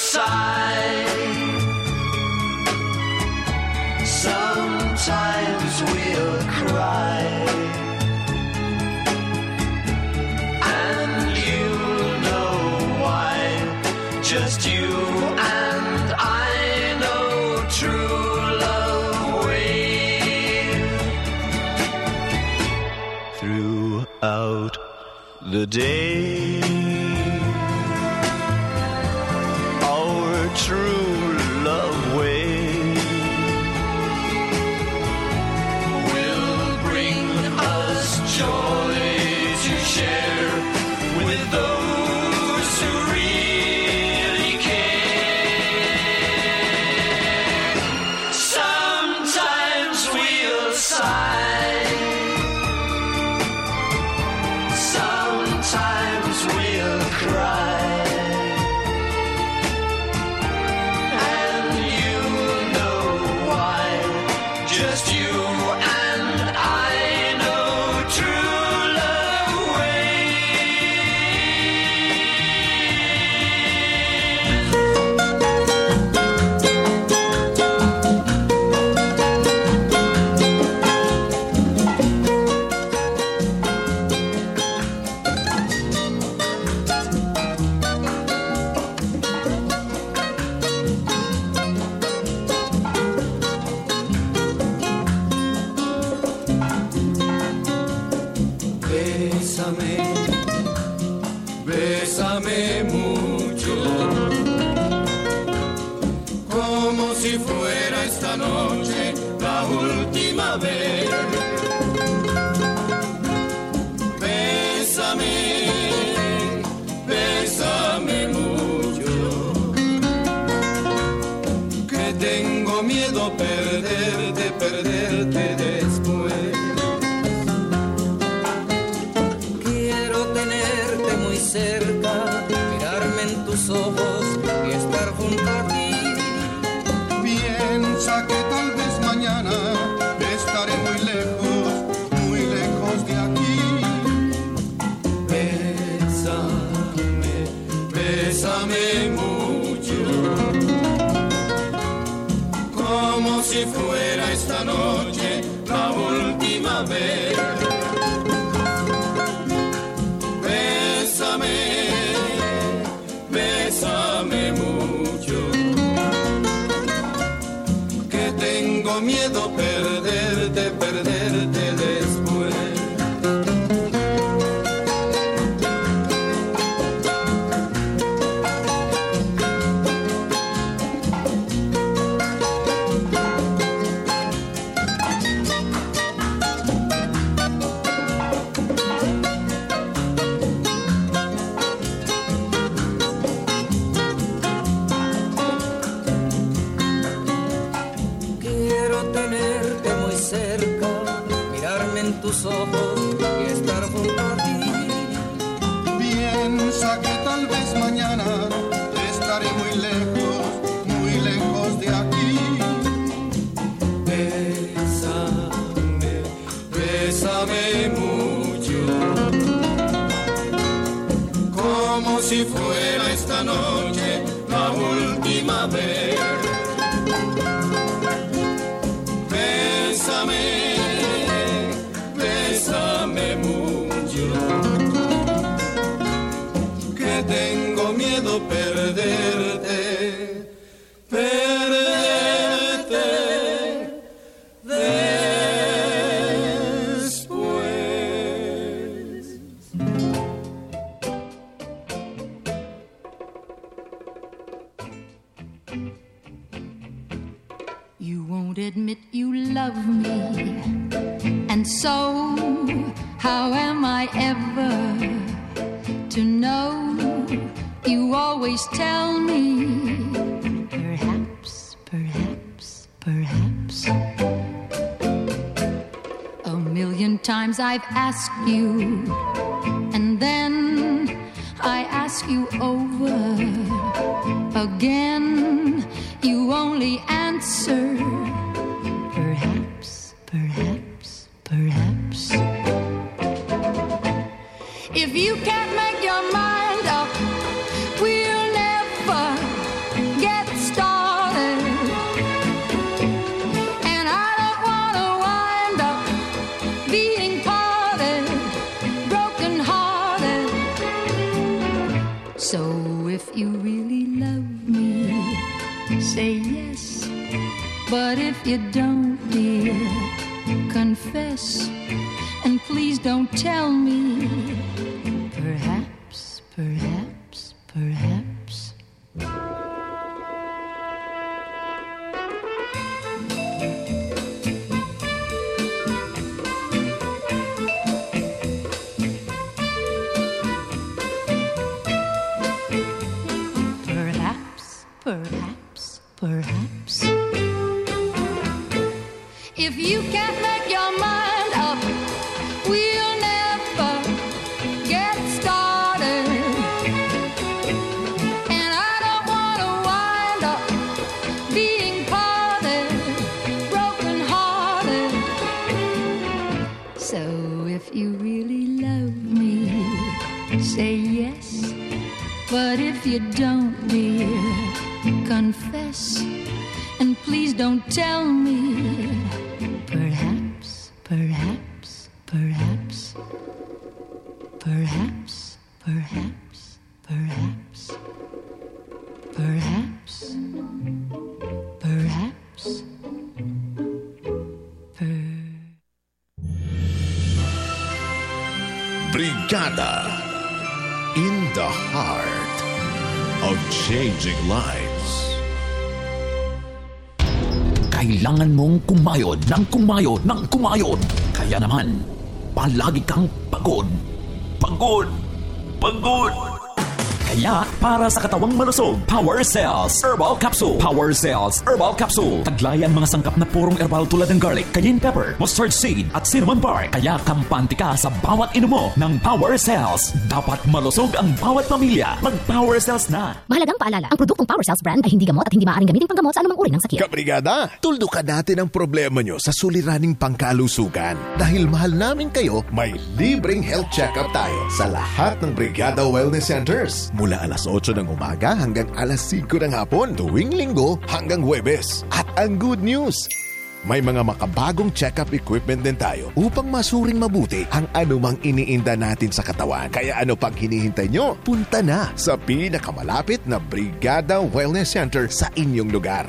side. Sometimes we'll cry. And you know why. Just you and I know true love wave throughout the day. ask you, and then I ask you over again. ng kumayo ng kumayo. Kaya naman, palagi kang pagod. Pagod! Pagod! Kaya para sa katawang malusog. Power Cells Herbal Capsule. Power Cells Herbal Capsule. Taglay ang mga sangkap na purong herbal tulad ng garlic, cayenne pepper, mustard seed at cinnamon bark. Kaya kampante ka sa bawat inumo ng Power Cells. Dapat malusog ang bawat pamilya. Mag-Power Cells na. Mahalagang paalala, ang produktong Power Cells brand ay hindi gamot at hindi maaaring gamitin panggamot sa anumang uri ng sakit. Kabrigada, tuldukan natin ang problema nyo sa suliraning pangkalusugan. Dahil mahal namin kayo, may libreng health check-up tayo sa lahat ng Brigada Wellness Centers. Mula alas 8 ng umaga hanggang alas 5 ng hapon, tuwing linggo hanggang Huwebes. At ang good news, may mga makabagong check-up equipment din tayo upang masuring mabuti ang anumang iniinda natin sa katawan. Kaya ano pang hinihintay nyo? Punta na sa pinakamalapit na Brigada Wellness Center sa inyong lugar.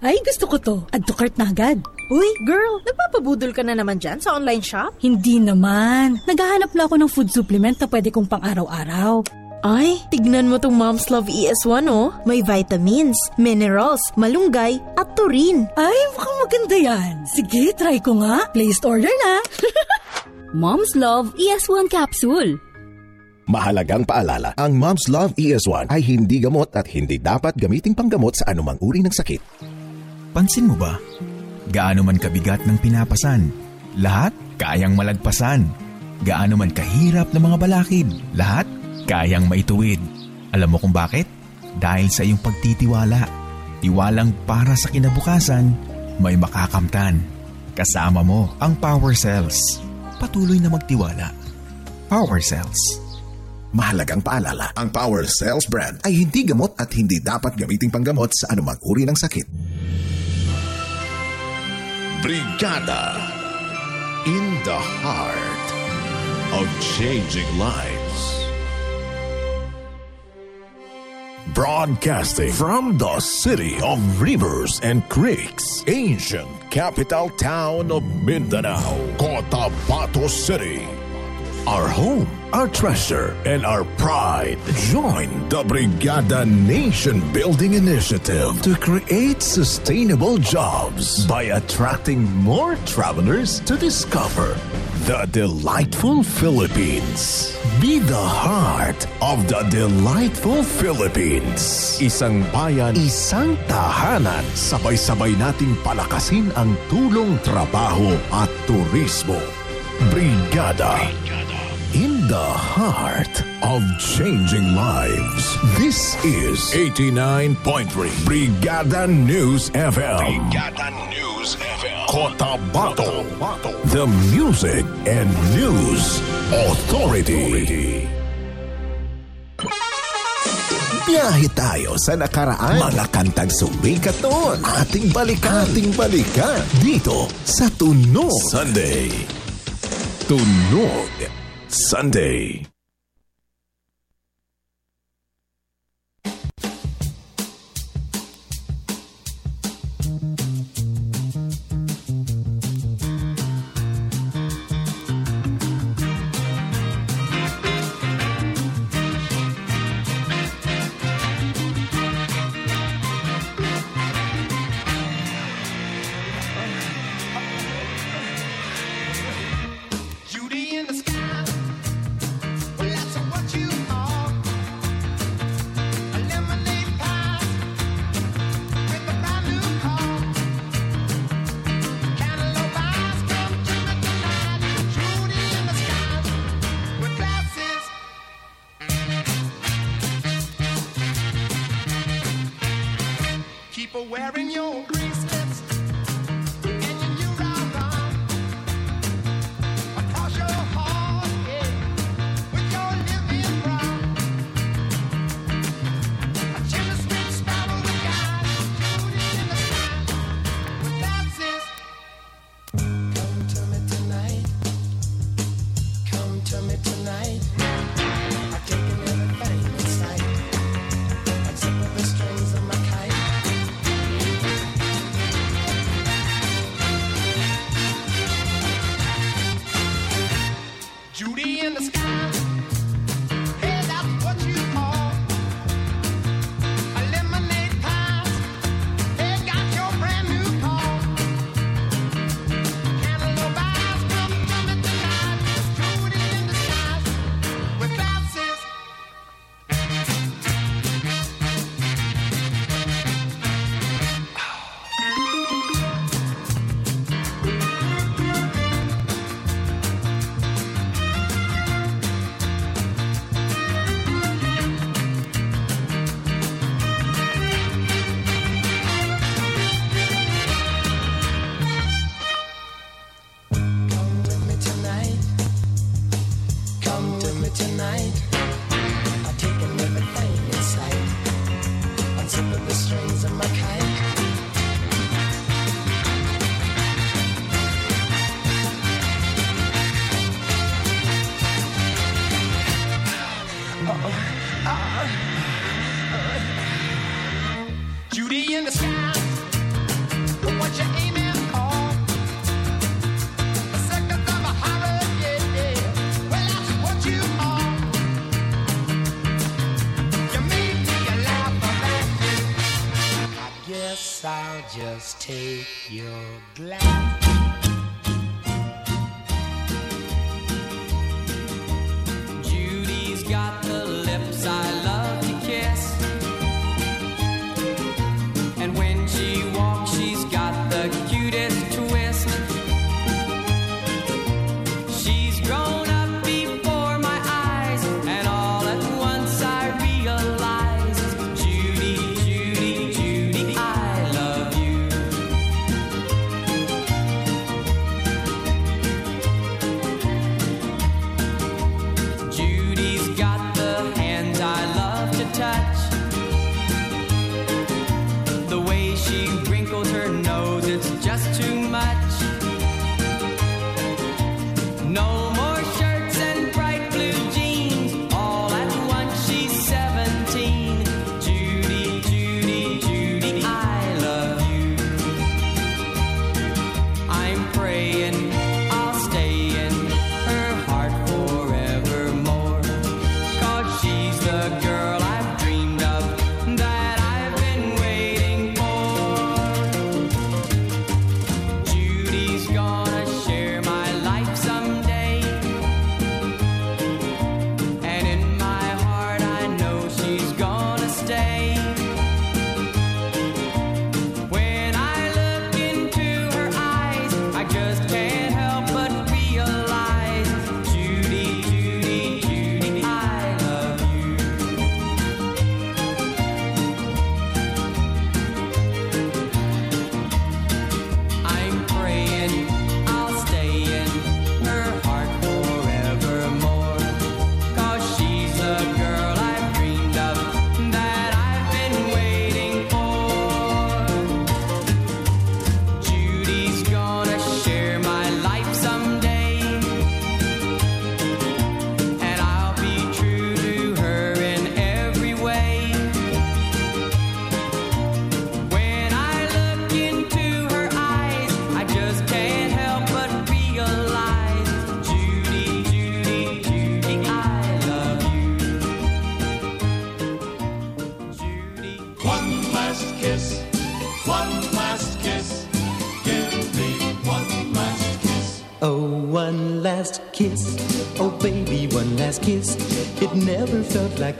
Ay, gusto ko to. Add to cart na agad. Uy, girl, nagpapabudol ka na naman dyan sa online shop? Hindi naman. Naghahanap lang ako ng food supplement na pwede kong pang araw-araw. Ay, tignan mo tong Mom's Love ES1 oh. May vitamins, minerals, malunggay, at taurine. Ay, mukhang maganda yan. Sige, try ko nga. Placed order na. Mom's Love ES1 Capsule. Mahalagang paalala, ang Mom's Love ES1 ay hindi gamot at hindi dapat gamiting panggamot sa anumang uri ng sakit. Pansin mo ba? Gaano man kabigat ng pinapasan, lahat kayang malagpasan. Gaano man kahirap ng mga balakid, lahat kayang maituwid. Alam mo kung bakit? Dahil sa iyong pagtitiwala. Tiwalang para sa kinabukasan, may makakamtan. Kasama mo ang Power Cells. Patuloy na magtiwala. Power Cells. Mahalagang paalala, ang Power Cells brand ay hindi gamot at hindi dapat gamiting panggamot sa anumang uri ng sakit. Brigada in the heart of changing lives. Broadcasting from the city of rivers and creeks, ancient capital town of Mindanao, Cotabato City. Our home, our treasure, and our pride. Join the Brigada Nation Building Initiative to create sustainable jobs by attracting more travelers to discover the delightful Philippines. Be the heart of the delightful Philippines. Isang bayan, isang tahanan. Sabay-sabay nating palakasin ang tulong trabaho at turismo. Brigada. In the heart of changing lives. This is 89.3 Brigada News FM. Brigada News FM. Cotabato. The Music and News Authority. Biyahe tayo sa nakaraan. Mga kantang sumikat noon. Ating balikan. Ating balikan. Dito sa Tunog Sunday. Tunog Sunday.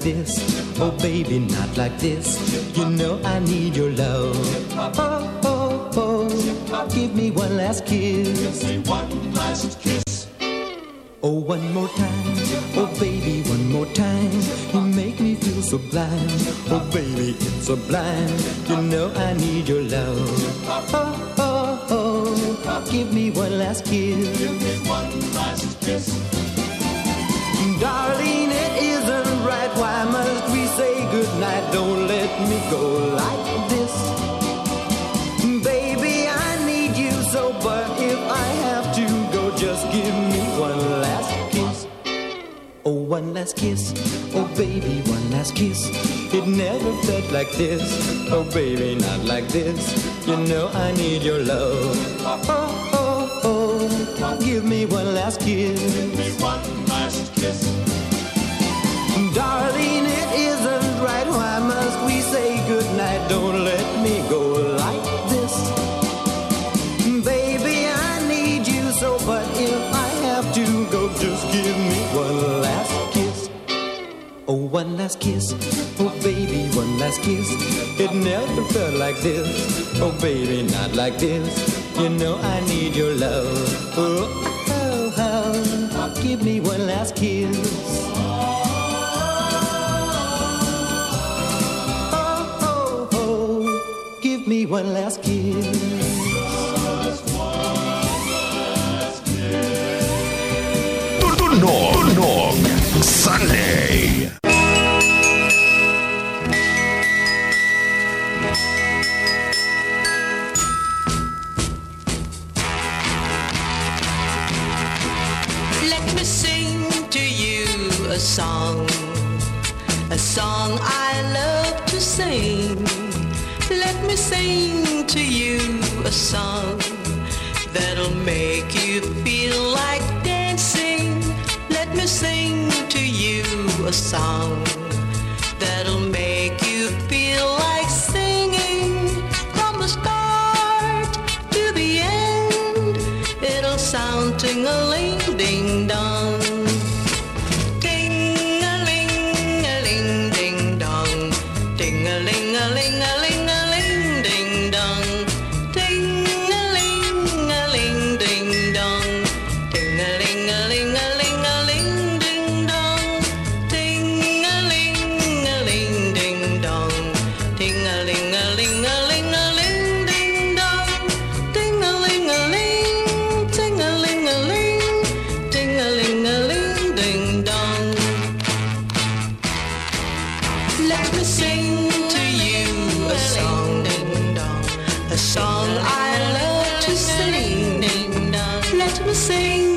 this. Oh, baby, not like this. You know I need your love. Oh, oh, oh. Give me one last kiss. one last kiss. Oh, one more time. Oh, baby, one more time. You make me feel so blind. Oh, baby, it's blind You know I Oh, baby, not like this. You know I need your love. Oh, oh, oh. Give me one last kiss. like this. Oh, baby, not like this. You know I need your love. Oh, Let me sing to you a song, a song I love to sing. Let me sing.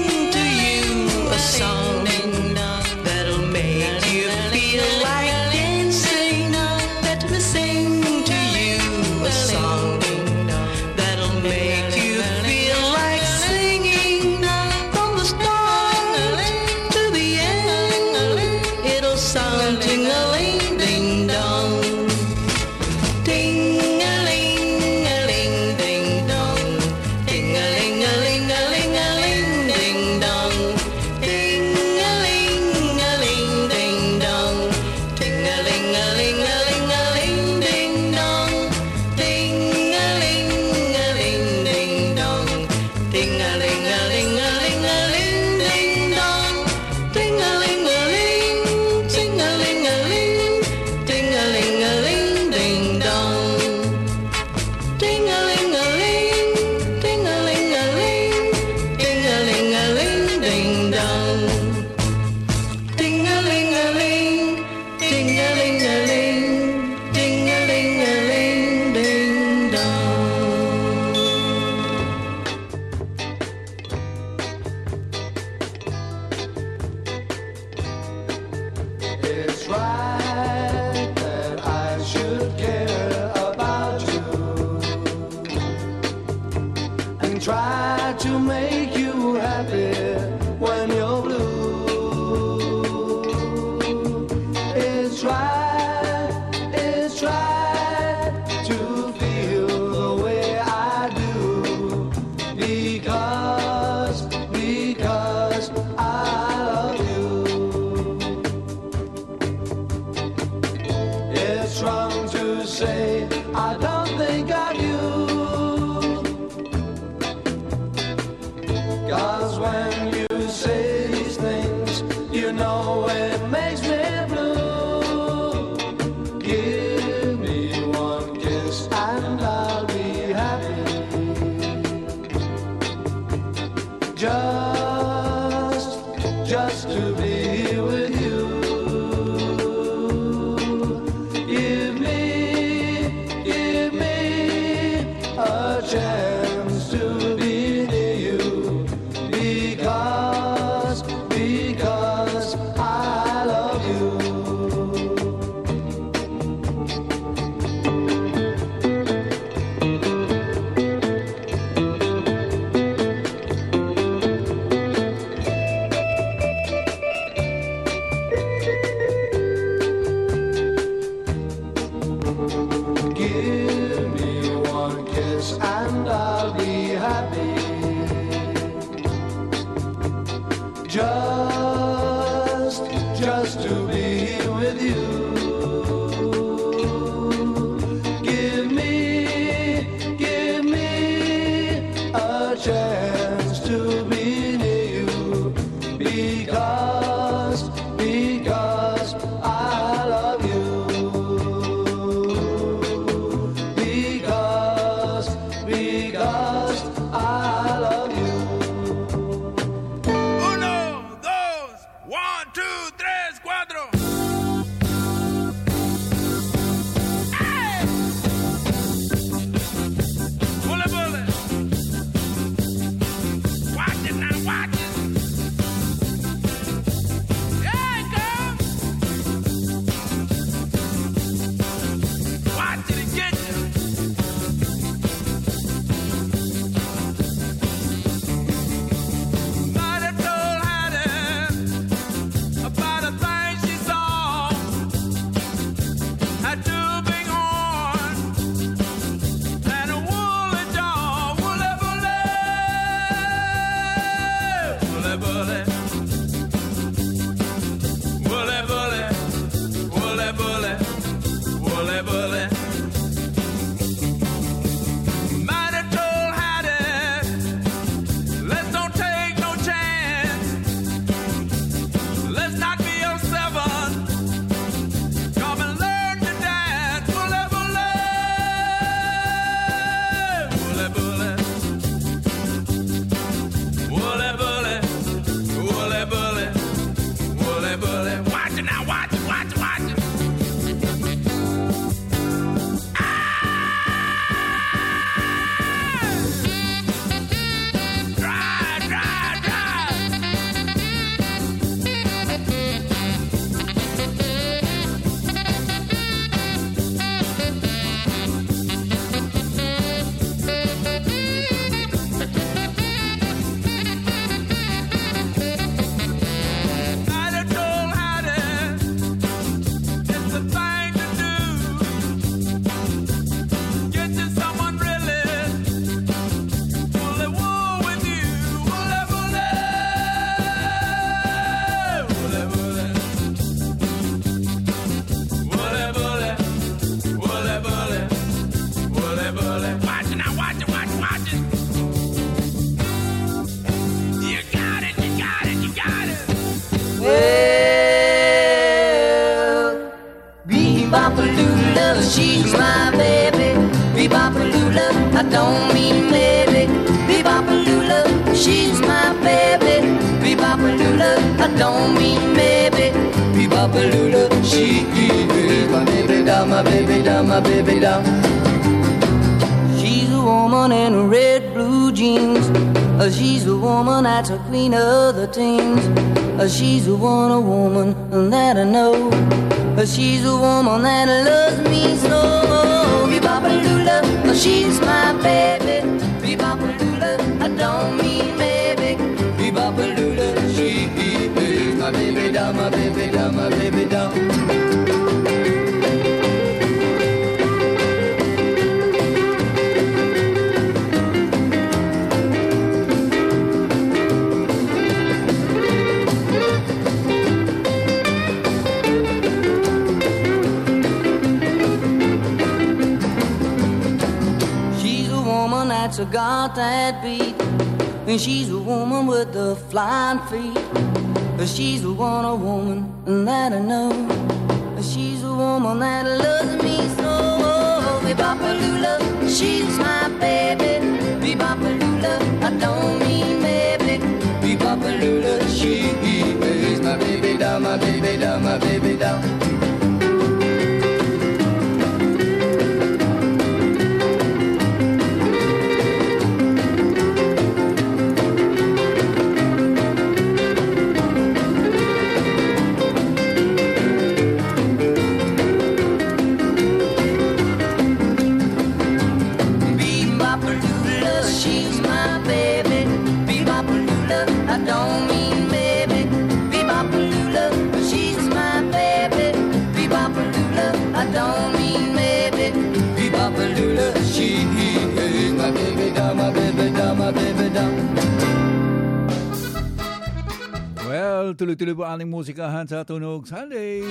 Tuloy-tuloy po aning musikahan sa Tunog Sunday.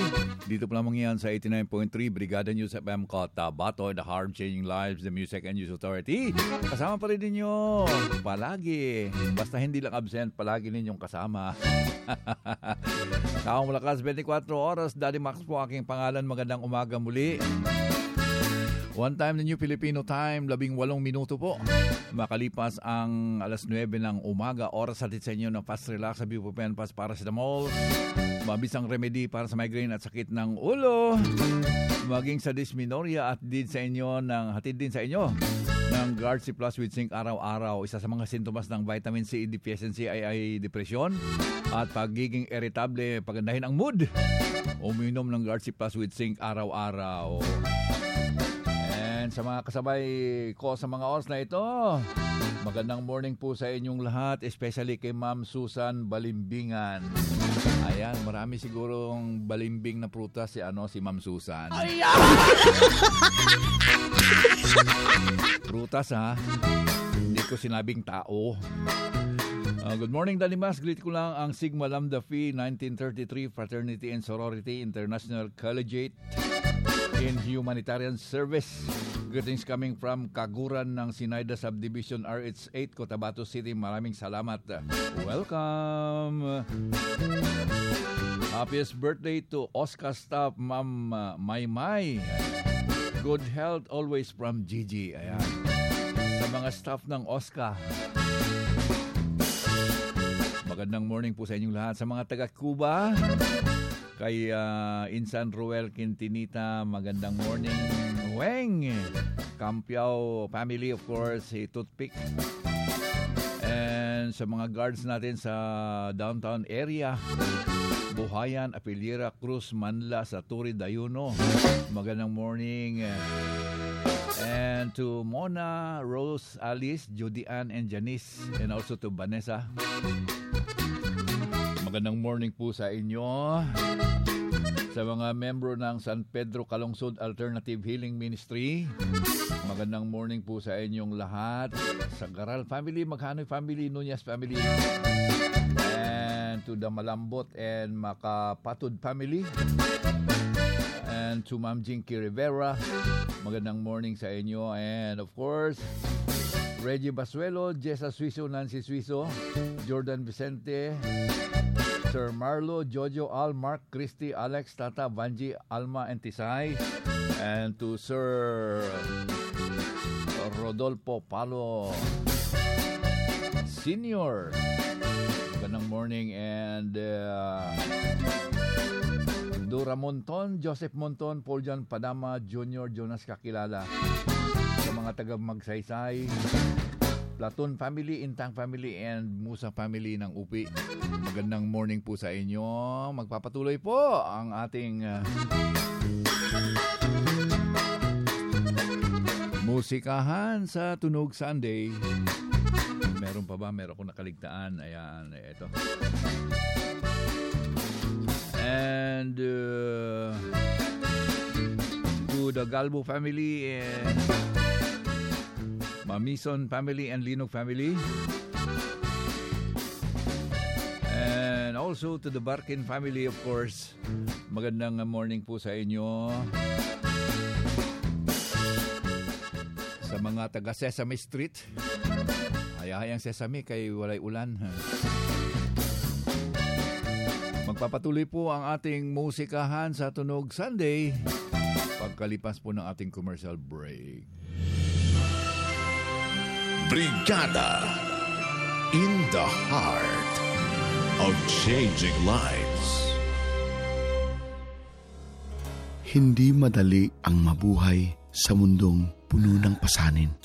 Dito po lamang yan sa 89.3 Brigada News FM Kota Bato, The Hard Changing Lives, The Music and News Authority. Kasama pa rin ninyo palagi. Basta hindi lang absent, palagi ninyong kasama. Taong Malakas, 24 oras. Daddy Max po aking pangalan. Magandang umaga muli. One time na New Filipino Time, labing walong minuto po. Makalipas ang alas 9 ng umaga, oras sa inyo ng Fast Relax sa Bupropion Fast Paracetamol. Mabisang remedy para sa migraine at sakit ng ulo. Maging sa dysmenorrhea at din sa inyo ng hatid din sa inyo ng Guard C Plus with Zinc araw-araw. Isa sa mga sintomas ng vitamin C deficiency ay, ay depression at pagiging irritable, pagandahin ang mood. Uminom ng Guard C Plus with Zinc araw-araw. And sa mga kasabay ko sa mga oras na ito, magandang morning po sa inyong lahat, especially kay Ma'am Susan Balimbingan. Ayan, marami sigurong balimbing na prutas si ano si Ma'am Susan. Prutas ha. Hindi ko sinabing tao. Uh, good morning, Dalimas. Greet ko lang ang Sigma Lambda Phi 1933 Fraternity and Sorority International Collegiate in Humanitarian Service. Greetings coming from Kaguran ng Sinayda Subdivision RH8, Cotabato City. Maraming salamat. Welcome! Happiest birthday to Oscar staff, Ma'am uh, Maymay. Good health always from Gigi. Ayan. Sa mga staff ng Oscar. Magandang morning po sa inyong lahat. Sa mga taga-Cuba, kay uh, Insan Ruel Quintinita, magandang morning. Weng! Campiao family, of course, si Toothpick. And sa mga guards natin sa downtown area, Buhayan, Apiliera, Cruz, Manla, Saturi, Dayuno. Magandang morning. And to Mona, Rose, Alice, Judy Ann, and Janice. And also to Vanessa. Magandang morning po sa inyo. Sa mga membro ng San Pedro Calungsod Alternative Healing Ministry, magandang morning po sa inyong lahat. Sa Garal family, Maghanoy family, Nunez family, and to the Malambot and Makapatud family, and to Ma'am Jinky Rivera, magandang morning sa inyo. And of course, Reggie Basuelo, Jessa Suizo, Nancy Suizo, Jordan Vicente, Sir Marlo, Jojo, Al, Mark, Christy, Alex, Tata, Vanji, Alma, and Tisay. And to Sir Rodolfo Palo Senior. Magandang morning and uh, Dura Monton, Joseph Monton, Paul John Padama, Junior Jonas Kakilala. Sa mga taga Magsaysay, Platon family, Intang family, and Musa family ng UPI. Magandang morning po sa inyo. Magpapatuloy po ang ating uh, musikahan sa Tunog Sunday. Meron pa ba? Meron ko nakaligtaan. Ayan, ito. And uh, to the Galbo family and Mamison family and Linog family. And also to the Barkin family, of course. Magandang morning po sa inyo. Sa mga taga Sesame Street. Hayahayang Sesame kay walay ulan. Magpapatuloy po ang ating musikahan sa Tunog Sunday pagkalipas po ng ating commercial break. Brigada in the heart of changing lives. Hindi madali ang mabuhay sa mundong puno ng pasanin.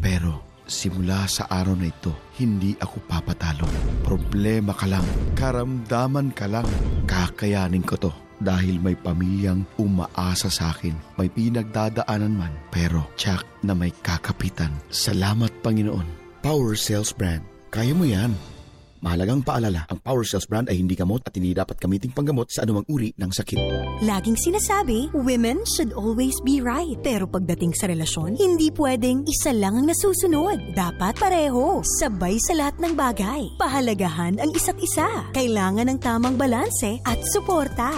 Pero simula sa araw na ito, hindi ako papatalo. Problema ka lang, karamdaman ka lang. Kakayanin ko to dahil may pamilyang umaasa sa akin. May pinagdadaanan man, pero tsak na may kakapitan. Salamat Panginoon. Power Sales Brand. Kaya mo yan. Mahalagang paalala, ang Power Cells brand ay hindi gamot at hindi dapat gamiting panggamot sa anumang uri ng sakit. Laging sinasabi, women should always be right. Pero pagdating sa relasyon, hindi pwedeng isa lang ang nasusunod. Dapat pareho, sabay sa lahat ng bagay. Pahalagahan ang isa't isa. Kailangan ng tamang balanse at suporta.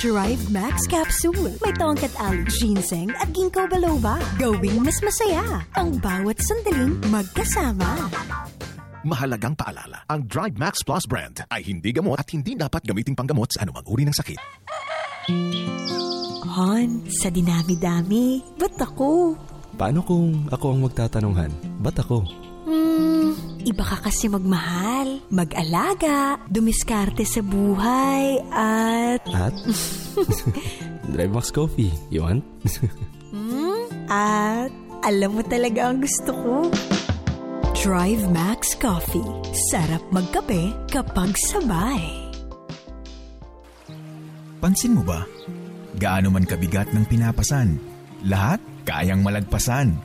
Drive Max Capsule. May tongkat aloe, ginseng at ginkgo biloba. Gawing mas masaya ang bawat sandaling magkasama. Mahalagang paalala, ang Drive Max Plus brand ay hindi gamot at hindi dapat gamiting panggamot sa anumang uri ng sakit. Hon, sa dinami-dami, ba't ako? Paano kung ako ang magtatanunghan? Ba't ako? Hmm, iba ka kasi magmahal, mag-alaga, dumiskarte sa buhay, at... At? Drive Max Coffee, you want? Hmm, at alam mo talaga ang gusto ko. Drive Max Coffee. Sarap magkape kapag sabay. Pansin mo ba? Gaano man kabigat ng pinapasan, lahat kayang malagpasan.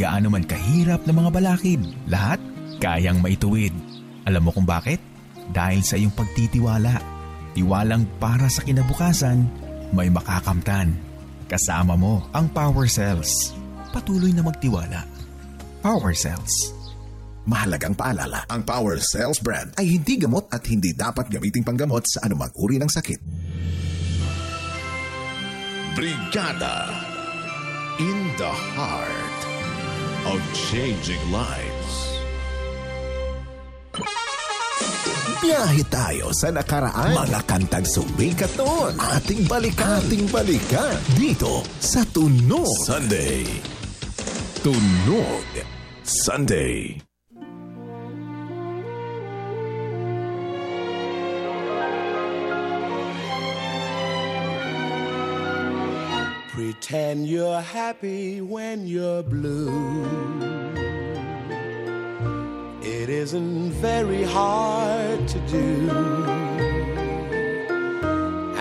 Gaano man kahirap ng mga balakid, lahat kayang maituwid. Alam mo kung bakit? Dahil sa iyong pagtitiwala. Tiwalang para sa kinabukasan, may makakamtan. Kasama mo ang Power Cells. Patuloy na magtiwala. Power Cells. Mahalagang paalala, ang Power Cells brand ay hindi gamot at hindi dapat gamiting panggamot sa anumang uri ng sakit. Brigada in the heart of changing lives. Biyahe tayo sa nakaraan. Mga kantang sumikat noon. Ating balikan. Ating balikan. Dito sa Tunog. Sunday. Tunog. Sunday. Pretend you're happy when you're blue. It isn't very hard to do.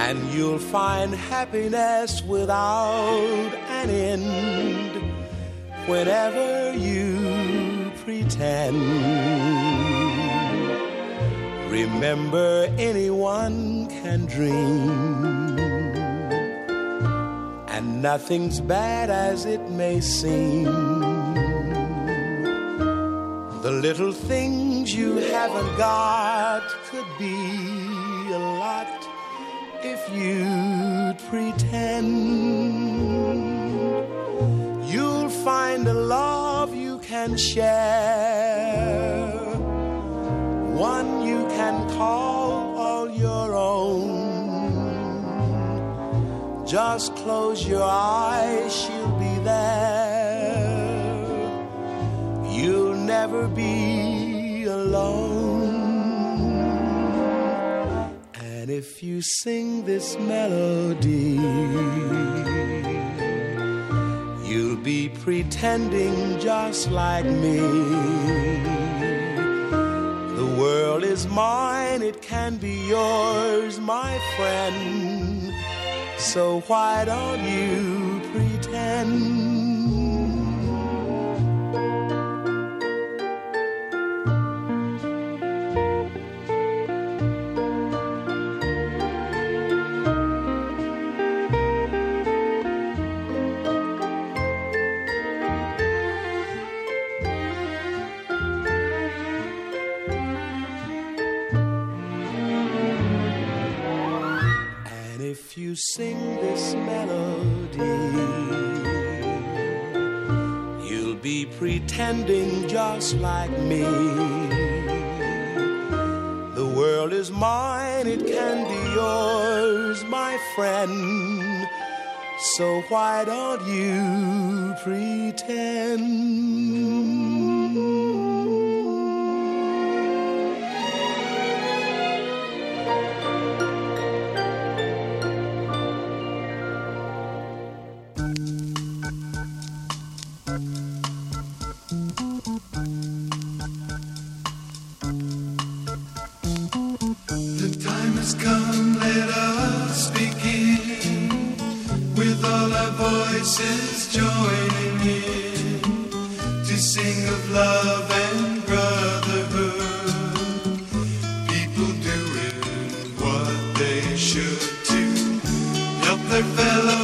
And you'll find happiness without an end whenever you pretend. Remember, anyone can dream and nothing's bad as it may seem. The little things you haven't got could be a lot if you'd pretend. You'll find a love you can share, one you can call all your own. Just close your eyes, she'll be there. You'll never be alone. And if you sing this melody, you'll be pretending just like me. The world is mine, it can be yours, my friend so why don't you pretend? you sing this melody, you'll be pretending just like me. The world is mine, it can be yours, my friend. So why don't you pretend? voices joining in to sing of love and brotherhood. People doing what they should do. help their fellow.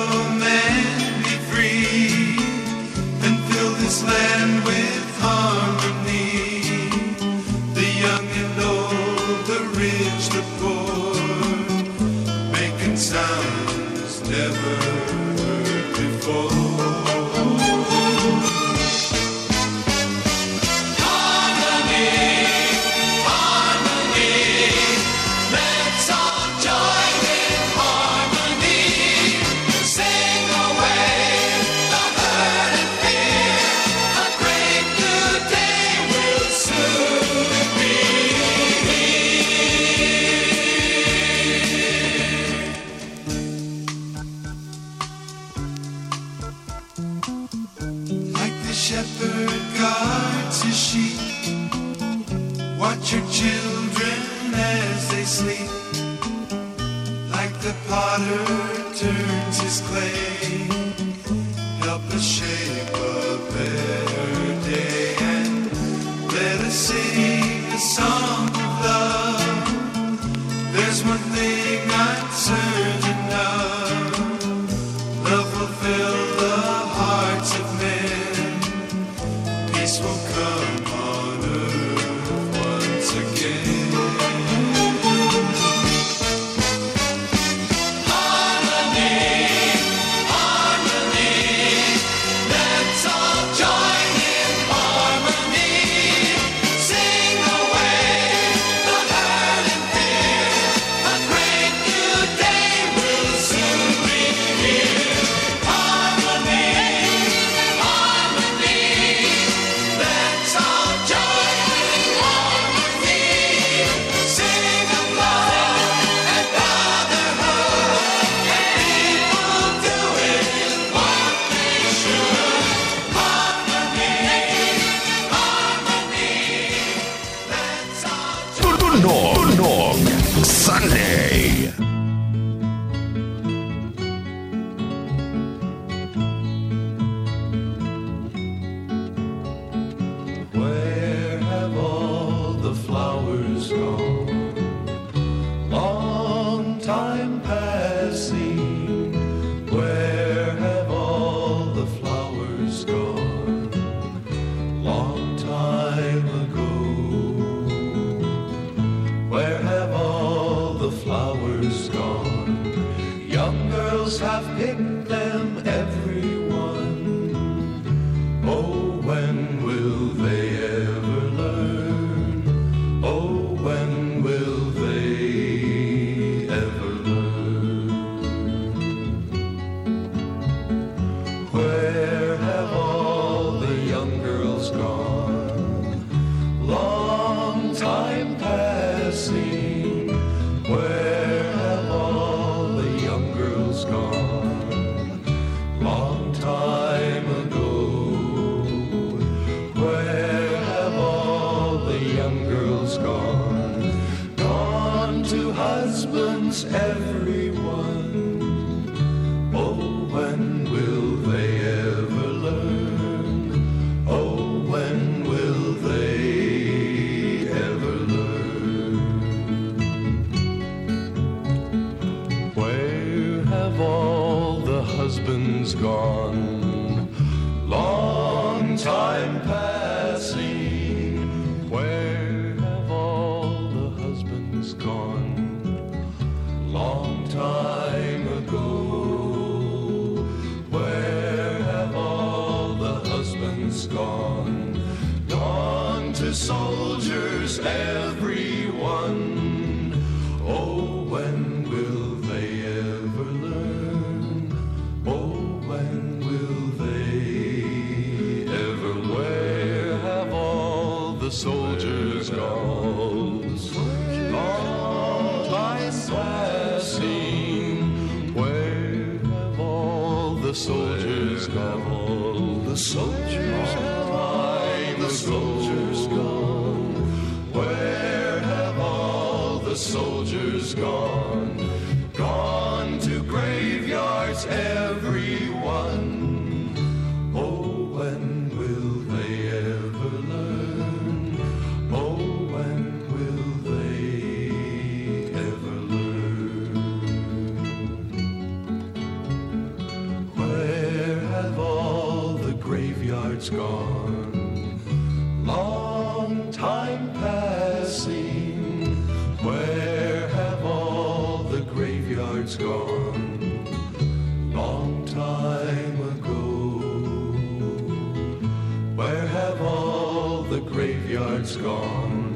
the graveyard's gone.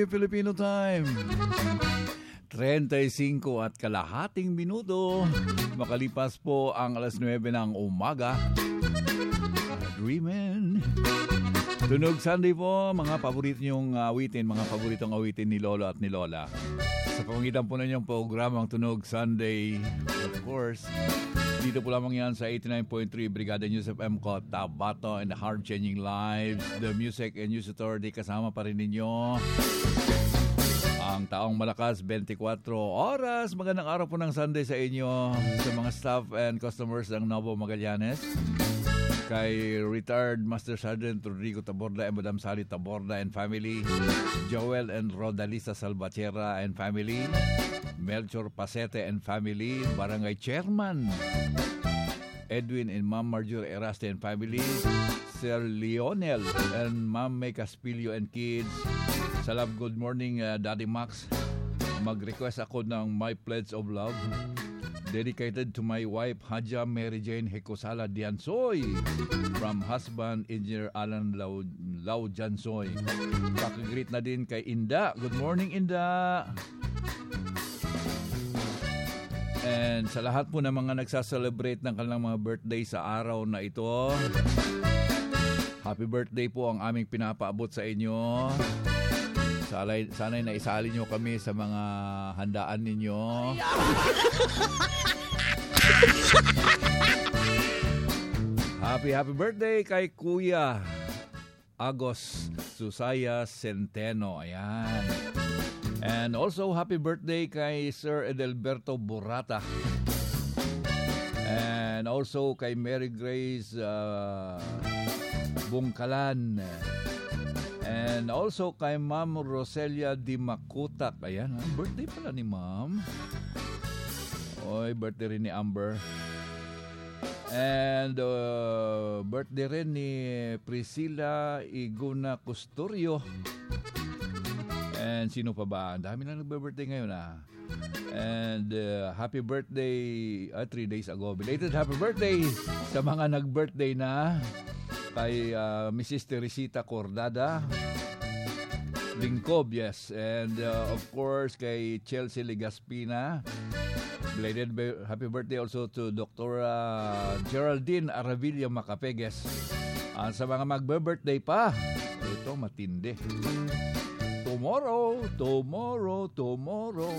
New Filipino Time. 35 at kalahating minuto. Makalipas po ang alas 9 ng umaga. Dreamin'. Tunog Sunday po, mga paborito niyong awitin, mga paboritong awitin ni Lolo at ni Lola. Sa pamagitan po na niyong programang Tunog Sunday, of course, dito po lamang yan sa 89.3 Brigada News FM ko, Tabato and the Heart Changing Lives, The Music and News Authority, kasama pa rin ninyo. Ang taong malakas, 24 oras. Magandang araw po ng Sunday sa inyo, sa mga staff and customers ng Novo Magallanes kay retired Master Sergeant Rodrigo Taborda and Madam Sally Taborda and family, Joel and Rodalisa Salvatierra and family, Melchor Pasete and family, Barangay Chairman, Edwin and Ma'am Marjorie Eraste and family, Sir Lionel and Ma'am May Caspilio and kids. Salam, good morning, uh, Daddy Max. Mag-request ako ng My Pledge of Love dedicated to my wife Haja Mary Jane Hekosala Diansoy from husband Engineer Alan Lau, Lau Jansoy. Pakagreet na din kay Inda. Good morning, Inda! And sa lahat po ng mga nagsaselebrate ng kanilang mga birthday sa araw na ito, happy birthday po ang aming pinapaabot sa inyo. Sana'y, sana'y naisali nyo kami sa mga handaan ninyo. happy, happy birthday kay Kuya Agos Susaya Centeno. Ayan. And also, happy birthday kay Sir Edelberto Burata. And also kay Mary Grace uh, Bungkalan. And also kay Ma'am Roselia Di Makutak. Ayan, ah, birthday pala ni Ma'am. Oy, birthday rin ni Amber. And uh, birthday rin ni Priscilla Iguna Custorio. And sino pa ba? Ang dami na nagbe-birthday ngayon ah. And uh, happy birthday, uh, three days ago. Belated happy birthday sa mga nag-birthday na kay uh, Mrs. Teresita Cordada. Lingkob, yes. And uh, of course, kay Chelsea Legaspina. Belated happy birthday also to Dr. uh, Geraldine Aravilla Macapeges. Uh, sa mga magbe-birthday pa, ito matindi. Tomorrow, tomorrow, tomorrow.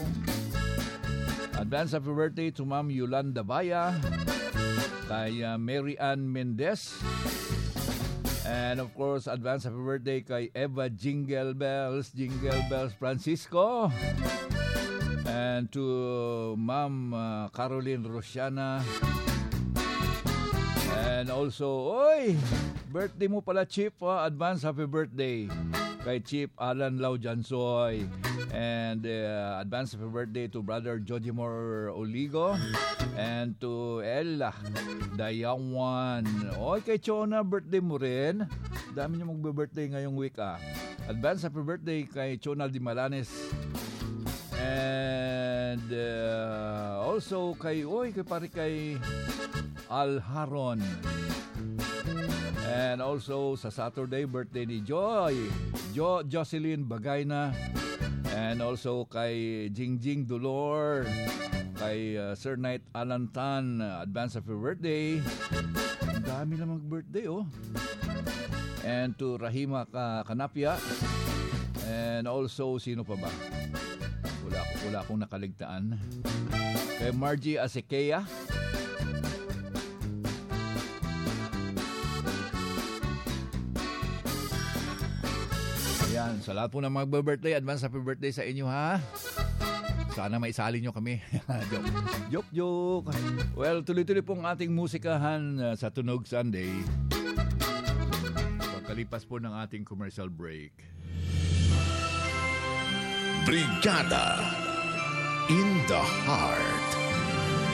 Advance happy birthday to Ma'am Yolanda Baya, kay uh, Mary Ann Mendez, and of course, advance happy birthday kay Eva Jingle Bells, Jingle Bells Francisco, and to Ma'am uh, Caroline Rosiana, and also, oy, birthday mo pala, Chip, ah, advance happy birthday kay Chief Alan Lau Jansoy. And uh, advance happy birthday to brother Jojimor Oligo and to Ella Dayawan. Oy, kay Chona, birthday mo rin. Dami niyo magbe-birthday ngayong week ah. Advance happy birthday kay Chona Di Malanes. And uh, also kay, oy, kay pare kay Al Haron. And also sa Saturday, birthday ni Joy. Jo Jocelyn Bagayna. And also kay Jingjing Dolor. Kay uh, Sir Knight Alan Tan. Advance happy birthday. Ang dami lang mag-birthday oh. And to Rahima Ka Kanapia. And also, sino pa ba? Wala, wala akong nakaligtaan. Kay Margie Asekea. Sa lahat po ng mga birthday advance happy birthday sa inyo ha. Sana maisali nyo kami. joke, joke, joke. Well, tuloy-tuloy pong ating musikahan uh, sa Tunog Sunday. Pagkalipas po ng ating commercial break. Brigada in the heart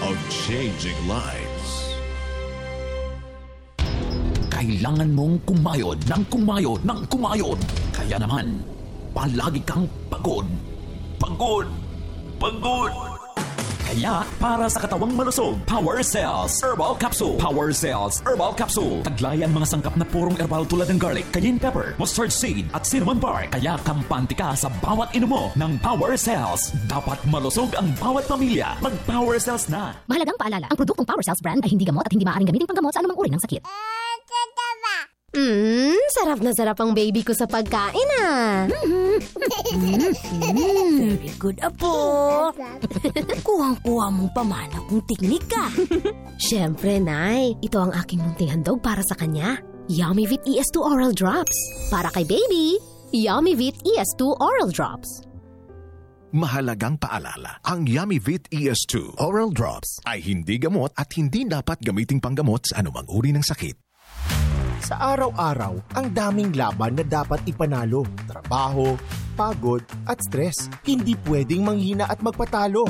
of changing lives. Kailangan mong kumayod ng kumayod ng kumayod. Kaya naman, palagi kang pagod. Pagod! Pagod! Kaya para sa katawang malusog, Power Cells Herbal Capsule. Power Cells Herbal Capsule. Taglay ang mga sangkap na purong herbal tulad ng garlic, cayenne pepper, mustard seed at cinnamon bark. Kaya kampante ka sa bawat inumo ng Power Cells. Dapat malusog ang bawat pamilya. Mag-Power Cells na. Mahalagang paalala, ang produktong Power Cells brand ay hindi gamot at hindi maaaring gamitin panggamot sa anumang uri ng sakit. Mmm, sarap na sarap ang baby ko sa pagkain ah. Very good, Apo. Kuhang-kuha mong pamana kung tiknik ka. Siyempre, Nay. Ito ang aking munting handog para sa kanya. Yummy Vit ES2 Oral Drops. Para kay baby, Yummy Vit ES2 Oral Drops. Mahalagang paalala, ang Yummy Vit ES2 Oral Drops ay hindi gamot at hindi dapat gamiting panggamot sa anumang uri ng sakit. Sa araw-araw, ang daming laban na dapat ipanalo. Trabaho, pagod, at stress. Hindi pwedeng manghina at magpatalo.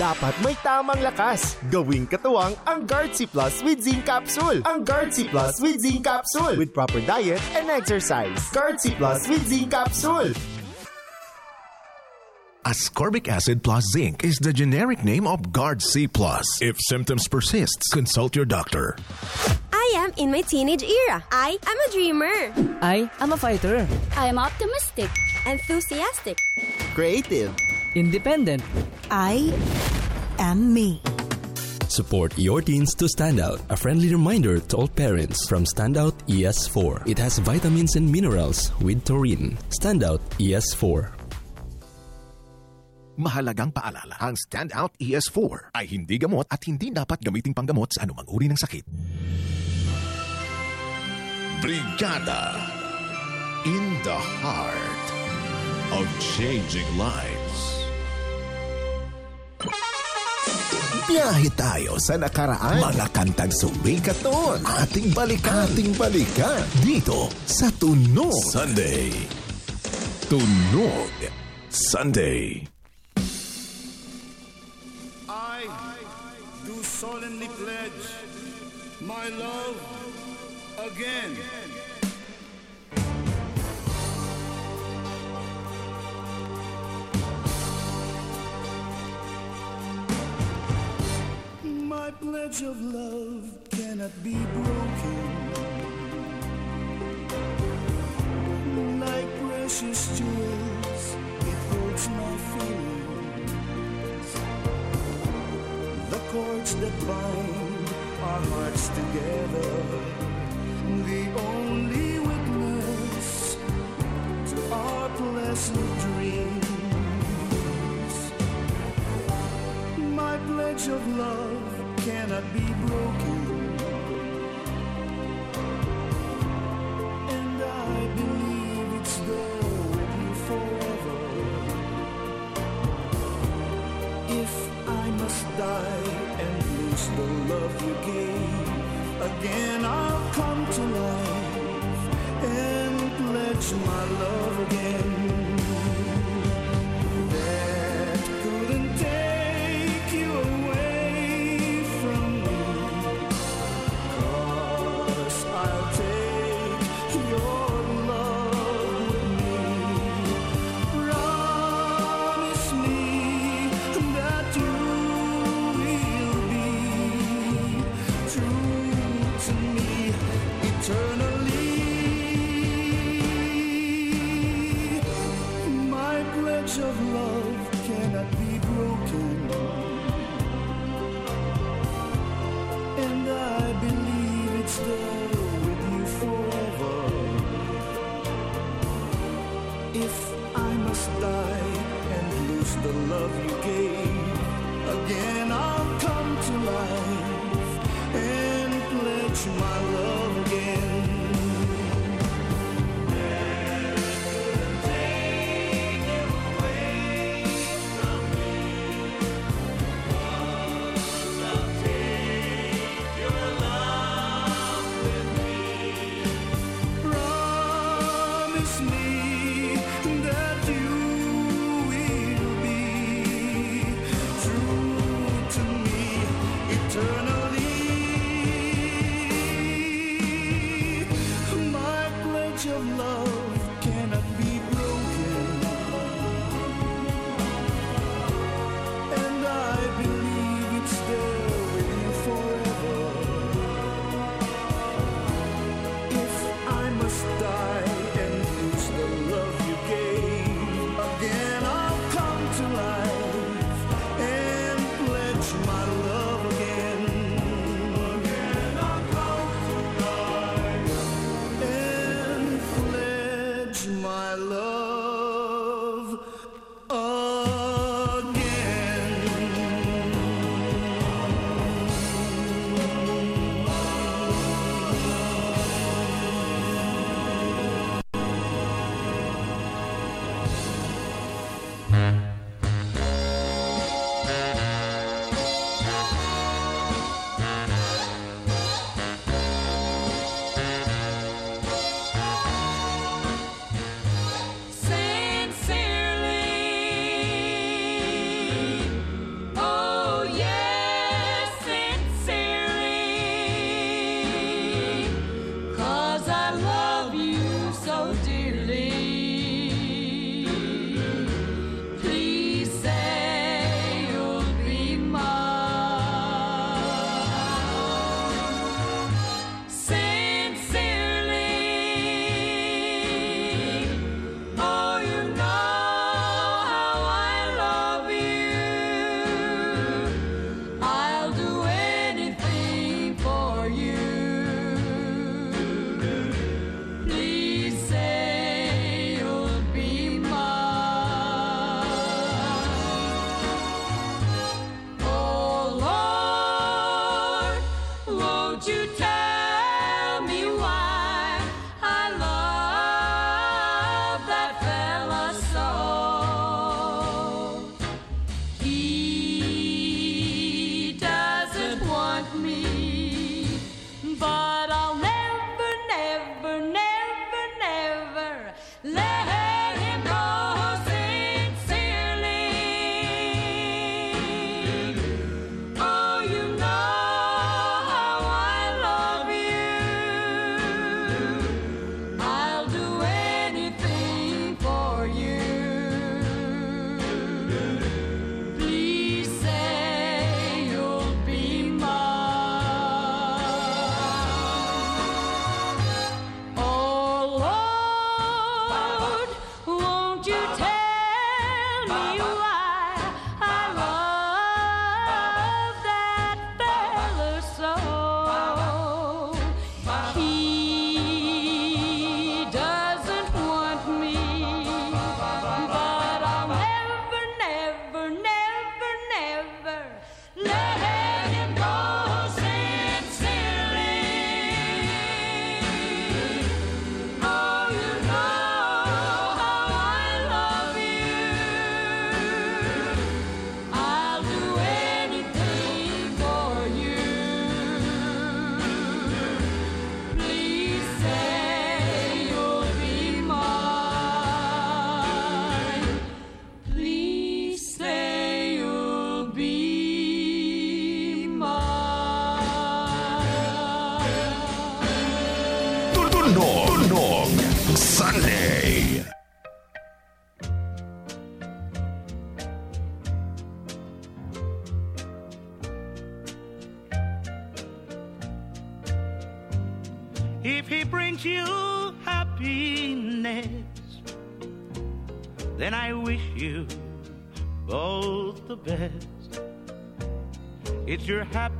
Dapat may tamang lakas. Gawing katuwang ang Guard C Plus with Zinc Capsule. Ang Guard C Plus with Zinc Capsule. With proper diet and exercise. Guard C Plus with Zinc Capsule. Ascorbic acid plus zinc is the generic name of Guard C. If symptoms persist, consult your doctor. I am in my teenage era. I am a dreamer. I am a fighter. I am optimistic. Enthusiastic. Creative. Independent. I am me. Support your teens to stand out. A friendly reminder to all parents from Standout ES4. It has vitamins and minerals with taurine. Standout ES4. Mahalagang paalala, ang Standout ES4 ay hindi gamot at hindi dapat gamiting panggamot sa anumang uri ng sakit. Brigada in the heart of changing lives. Biyahe tayo sa nakaraan. Mga kantang sumikat noon. Ating balikan. Ating balikan. Dito sa Tunog. Sunday. Tunog. Sunday. I do solemnly pledge my love again. My pledge of love cannot be broken. Like precious jewels, it holds my feelings. The cords that bind our hearts together, of love cannot be broken.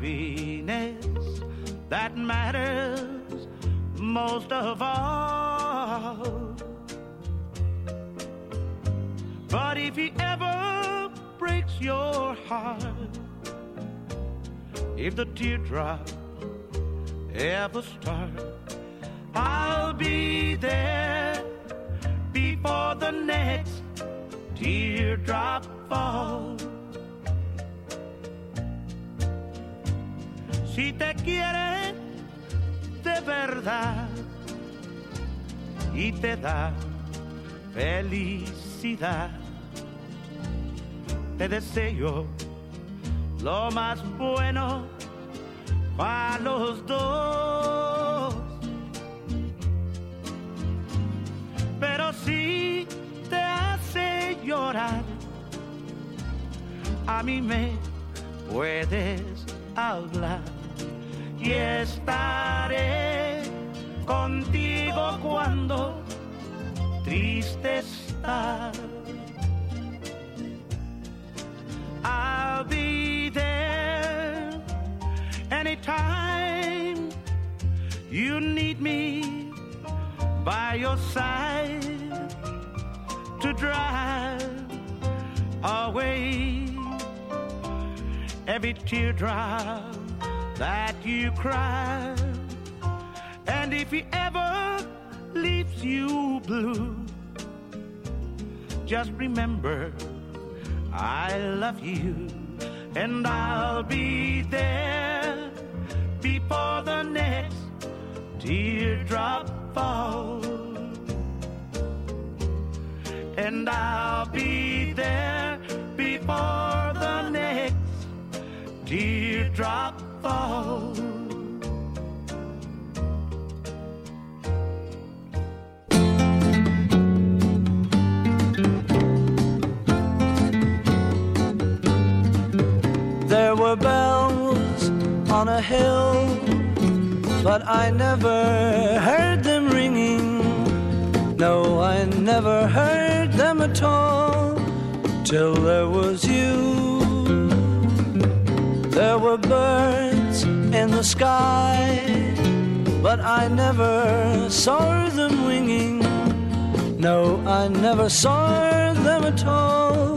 Happiness that matters most of all. But if he ever breaks your heart, if the teardrop ever da felicidad, te deseo lo más bueno para los dos. Pero si te hace llorar, a mí me puedes hablar y estaré contigo cuando triste estás. I'll be there anytime you need me by your side to drive away every teardrop that you cry. And if he ever leaves you blue, just remember I love you and I'll be there before the next teardrop falls. And I'll be there before the next teardrop falls. Hill, but I never heard them ringing. No, I never heard them at all till there was you. There were birds in the sky, but I never saw them winging. No, I never saw them at all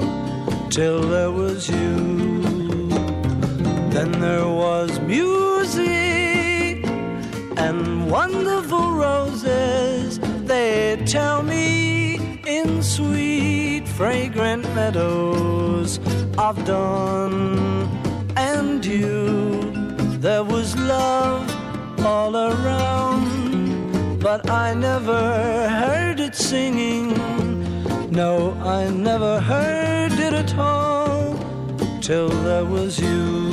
till there was you. Then there was music and wonderful roses. They tell me in sweet, fragrant meadows of dawn and dew. There was love all around, but I never heard it singing. No, I never heard it at all till there was you.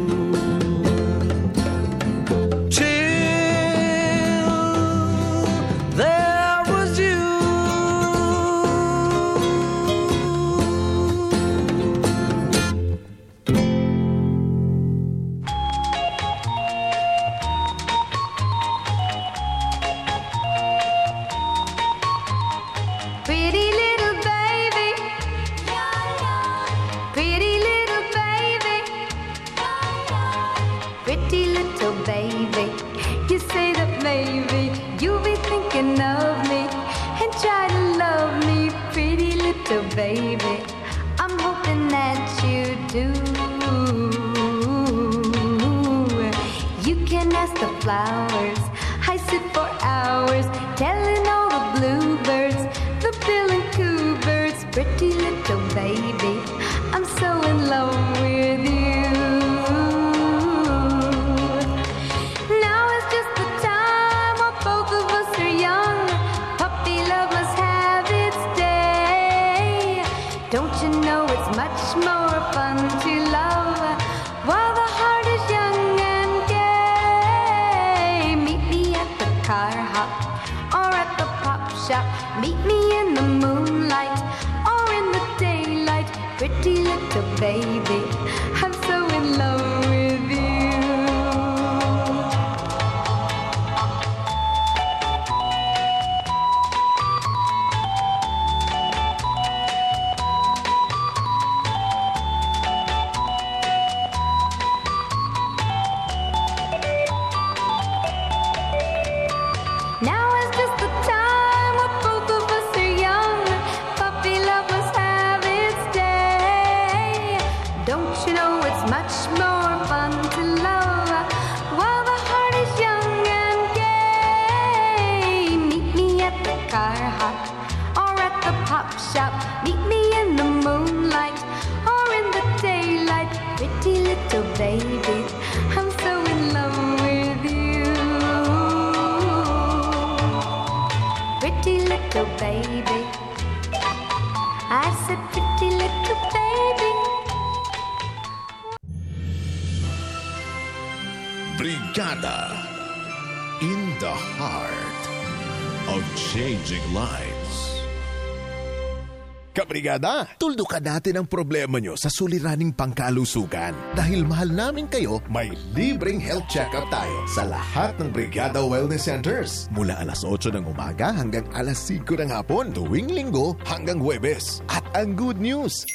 Kabrigada, tuldukan natin ang problema nyo sa suliraning pangkalusugan. Dahil mahal namin kayo, may libreng health check-up tayo sa lahat ng Brigada Wellness Centers. Mula alas 8 ng umaga hanggang alas 5 ng hapon, tuwing linggo hanggang Huwebes. At ang good news,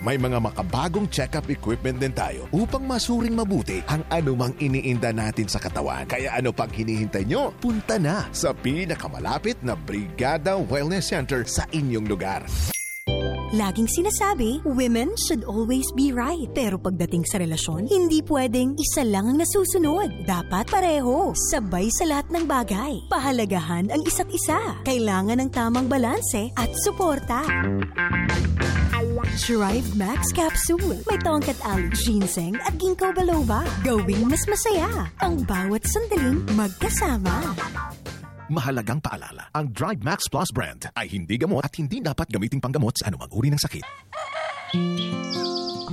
may mga makabagong check-up equipment din tayo upang masuring mabuti ang anumang iniinda natin sa katawan. Kaya ano pang hinihintay nyo? Punta na sa pinakamalapit na Brigada Wellness Center sa inyong lugar. Laging sinasabi, women should always be right. Pero pagdating sa relasyon, hindi pwedeng isa lang ang nasusunod. Dapat pareho, sabay sa lahat ng bagay. Pahalagahan ang isa't isa. Kailangan ng tamang balanse at suporta. Drive Max Capsule. May tongkat ali, ginseng at ginkgo biloba. Gawing mas masaya ang bawat sandaling magkasama. Mahalagang paalala, ang Drive Max Plus brand ay hindi gamot at hindi dapat gamiting panggamot sa anumang uri ng sakit.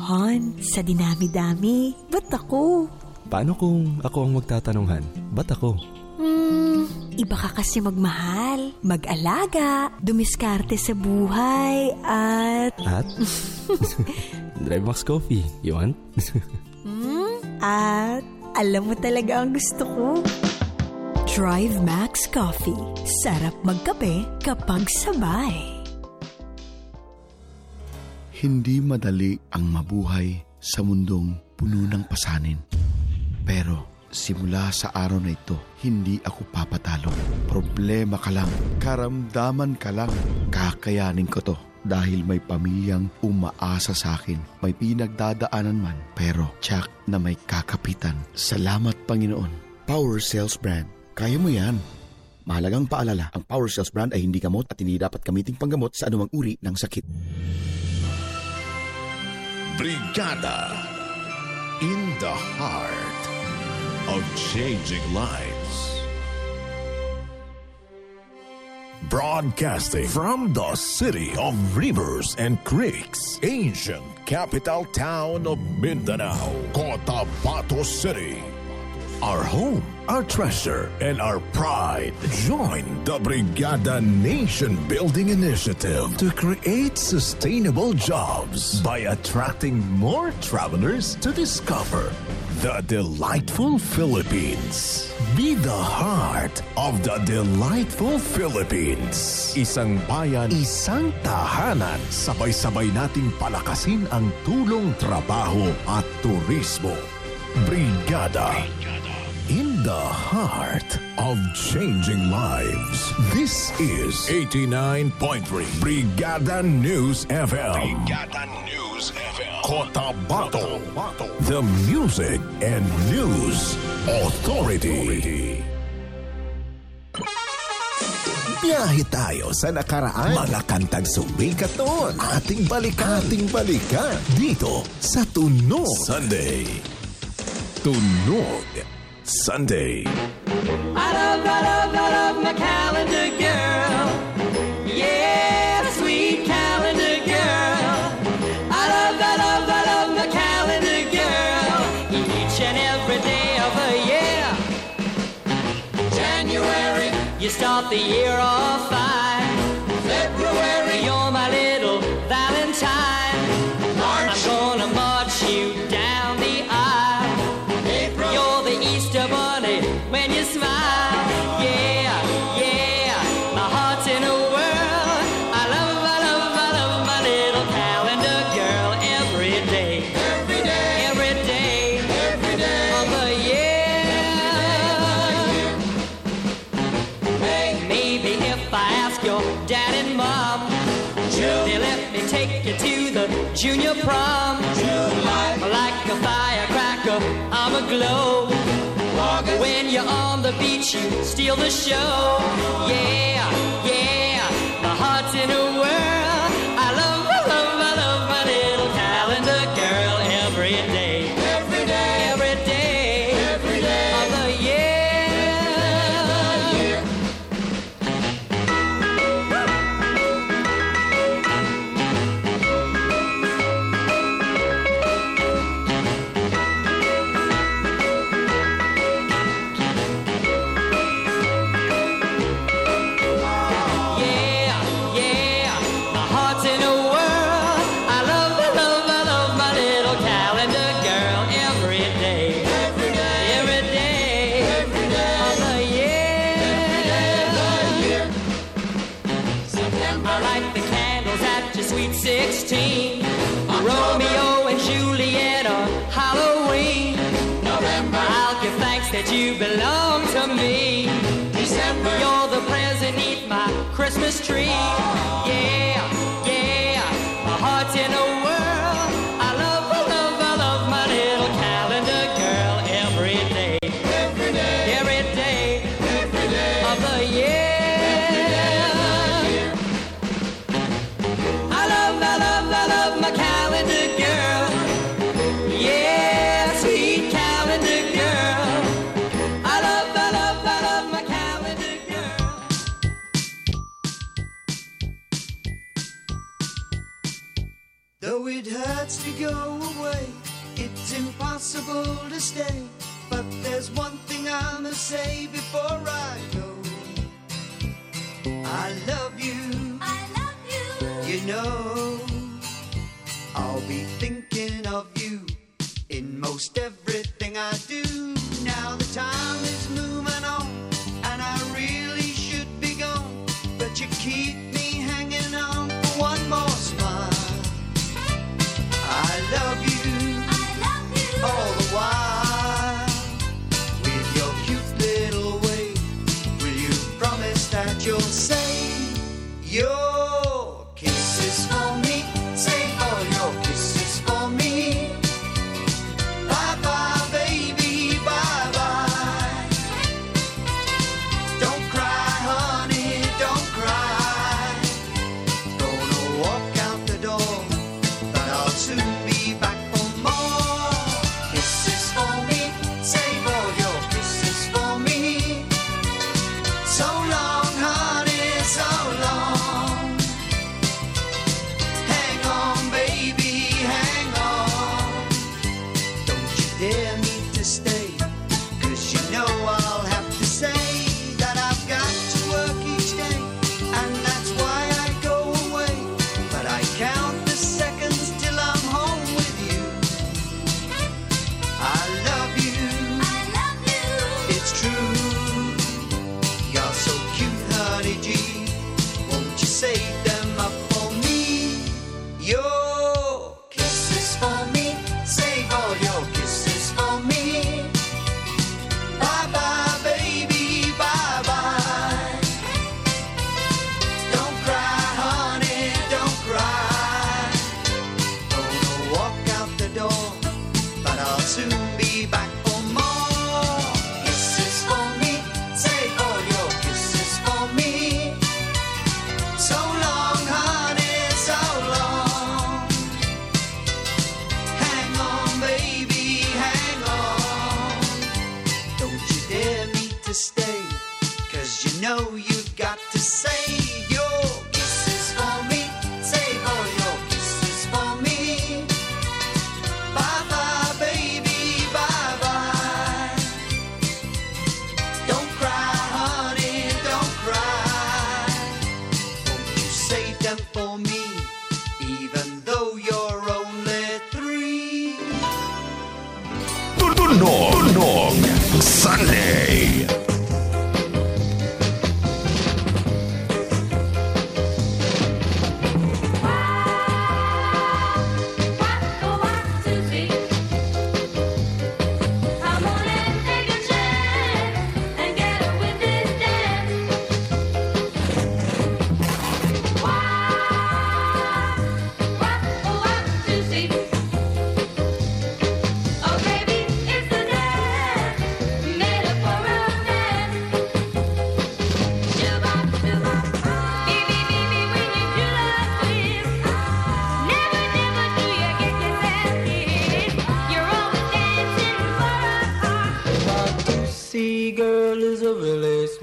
Hon, sa dinami-dami, ba't ako? Paano kung ako ang magtatanunghan? Ba't ako? Hmm, iba ka kasi magmahal, mag-alaga, dumiskarte sa buhay, at... At? Drive Max Coffee. You want? Hmm, at alam mo talaga ang gusto ko. Drive Max Coffee. Sarap magkape kapag sabay. Hindi madali ang mabuhay sa mundong puno ng pasanin. Pero simula sa araw na ito, hindi ako papatalo. Problema ka lang, karamdaman ka lang. Kakayanin ko to dahil may pamilyang umaasa sa akin. May pinagdadaanan man, pero tsak na may kakapitan. Salamat Panginoon. Power Sales Brand. Kaya mo yan. Mahalagang paalala, ang Power Cells brand ay hindi gamot at hindi dapat gamiting panggamot sa anumang uri ng sakit. Brigada in the heart of changing lives. Broadcasting from the city of rivers and creeks, ancient capital town of Mindanao, Cotabato City. Our home, our treasure, and our pride. Join the Brigada Nation Building Initiative to create sustainable jobs by attracting more travelers to discover the delightful Philippines. Be the heart of the delightful Philippines. Isang bayan, isang tahanan. Sabay-sabay nating palakasin ang tulong trabaho at turismo. Brigada. In the heart of changing lives. This is 89.3 Brigada News FM. Brigada News FM. Cotabato. The Music and News Authority. Biyahe tayo sa nakaraan. Mga kantang sumikat noon. Ating balikan. Ating balikan. Dito sa Tunog. Sunday. Tunog. Sunday. I love, I love, I love my calendar girl. Yeah, sweet calendar girl. I love, I love, I love my calendar girl. Each and every day of the year. January, you start the year off you steal the show. Yeah, that you belong to me. December, you're the present neath my Christmas tree. Yeah, yeah, my heart's in a impossible to stay. But there's one thing I must say before I go. I love you. I love you. You know, I'll be thinking of you in most everything I do. Now the time is your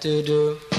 to do.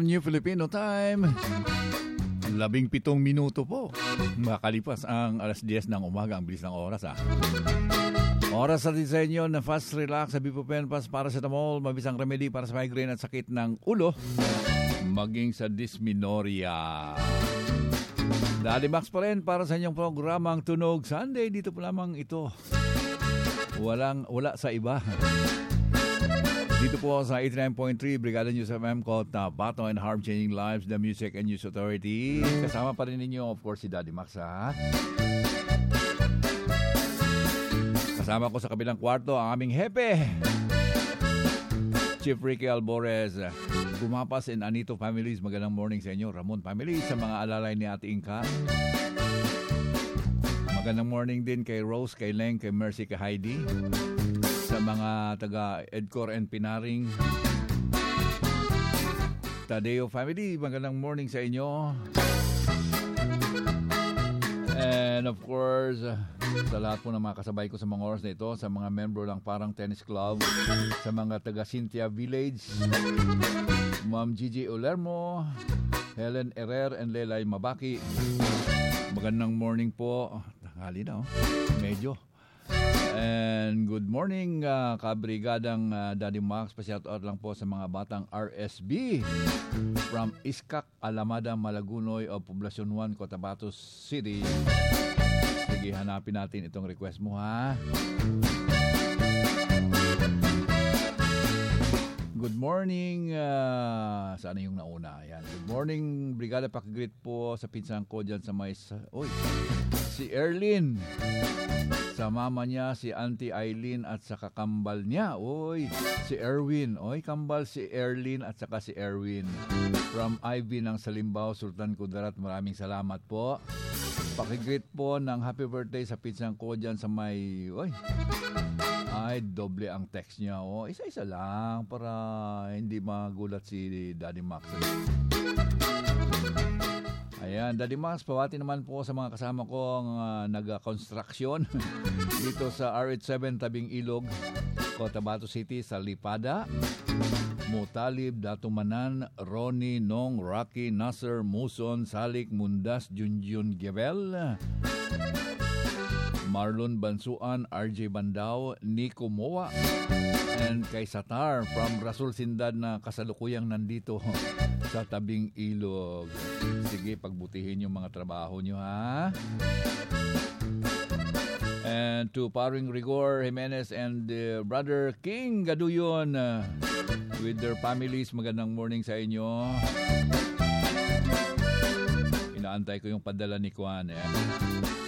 New Filipino time. Labing pitong minuto po. Makalipas ang alas 10 ng umaga. Ang bilis ng oras ah. Oras sa disenyo na fast relax sa Bibupen Pass para sa tamol, mabisang remedy para sa migraine at sakit ng ulo, maging sa dysmenorrhea. Daddy Max pa rin para sa inyong programang Tunog Sunday. Dito po lamang ito. Walang, wala sa iba. Dito po sa 89.3 Brigada News FM ko Tapato and Harm Changing Lives, the Music and News Authority. Kasama pa rin ninyo, of course, si Daddy Max, ha? Kasama ko sa kabilang kwarto ang aming hepe. Chief Ricky Albores. Gumapas and Anito families, magandang morning sa inyo. Ramon family, sa mga alalay ni Ate Inka. Magandang morning din kay Rose, kay Leng, kay Mercy, kay Heidi. Sa mga taga Edcor and Pinaring. Tadeo family, magandang morning sa inyo. And of course, sa lahat po ng mga kasabay ko sa mga oras na ito, sa mga membro ng Parang Tennis Club, sa mga taga Cynthia Village, Ma'am Gigi Olermo, Helen Herrer and Lelay Mabaki. Magandang morning po. Tanghali na oh. Medyo. And good morning, uh, kabrigadang uh, Daddy Max. Pashout out lang po sa mga batang RSB from Iskak, Alamada, Malagunoy o Poblacion 1, Cotabato City. Sige, hanapin natin itong request mo ha. Good morning. Uh, sana yung nauna. Yan. Good morning, Brigada Pakigrit po sa pinsan ko dyan sa may... Uy, si Erlin. Sa mama niya, si Auntie Eileen at sa kakambal niya. Uy, si Erwin. Uy, kambal si Erlin at saka si Erwin. From Ivy ng Salimbao, Sultan Kudarat. Maraming salamat po. Pakigreet po ng happy birthday sa pinsan ko dyan sa may... Uy, ay, doble ang text niya. O, isa-isa lang para hindi magulat si Daddy Max. Ayan, Daddy Max, pawati naman po sa mga kasama ko ang uh, nag-construction dito sa RH7 Tabing Ilog, Cotabato City sa Lipada. Mutalib, Datumanan, Ronnie, Nong, Rocky, Nasser, Muson, Salik, Mundas, Junjun, Gebel. Marlon Bansuan, RJ Bandao, Nico Moa, and kay Satar from Rasul Sindad na kasalukuyang nandito sa tabing ilog. Sige, pagbutihin yung mga trabaho nyo ha. And to Paring Rigor Jimenez and uh, Brother King Gaduyon uh, with their families, magandang morning sa inyo. Inaantay ko yung padala ni Kwan. Eh.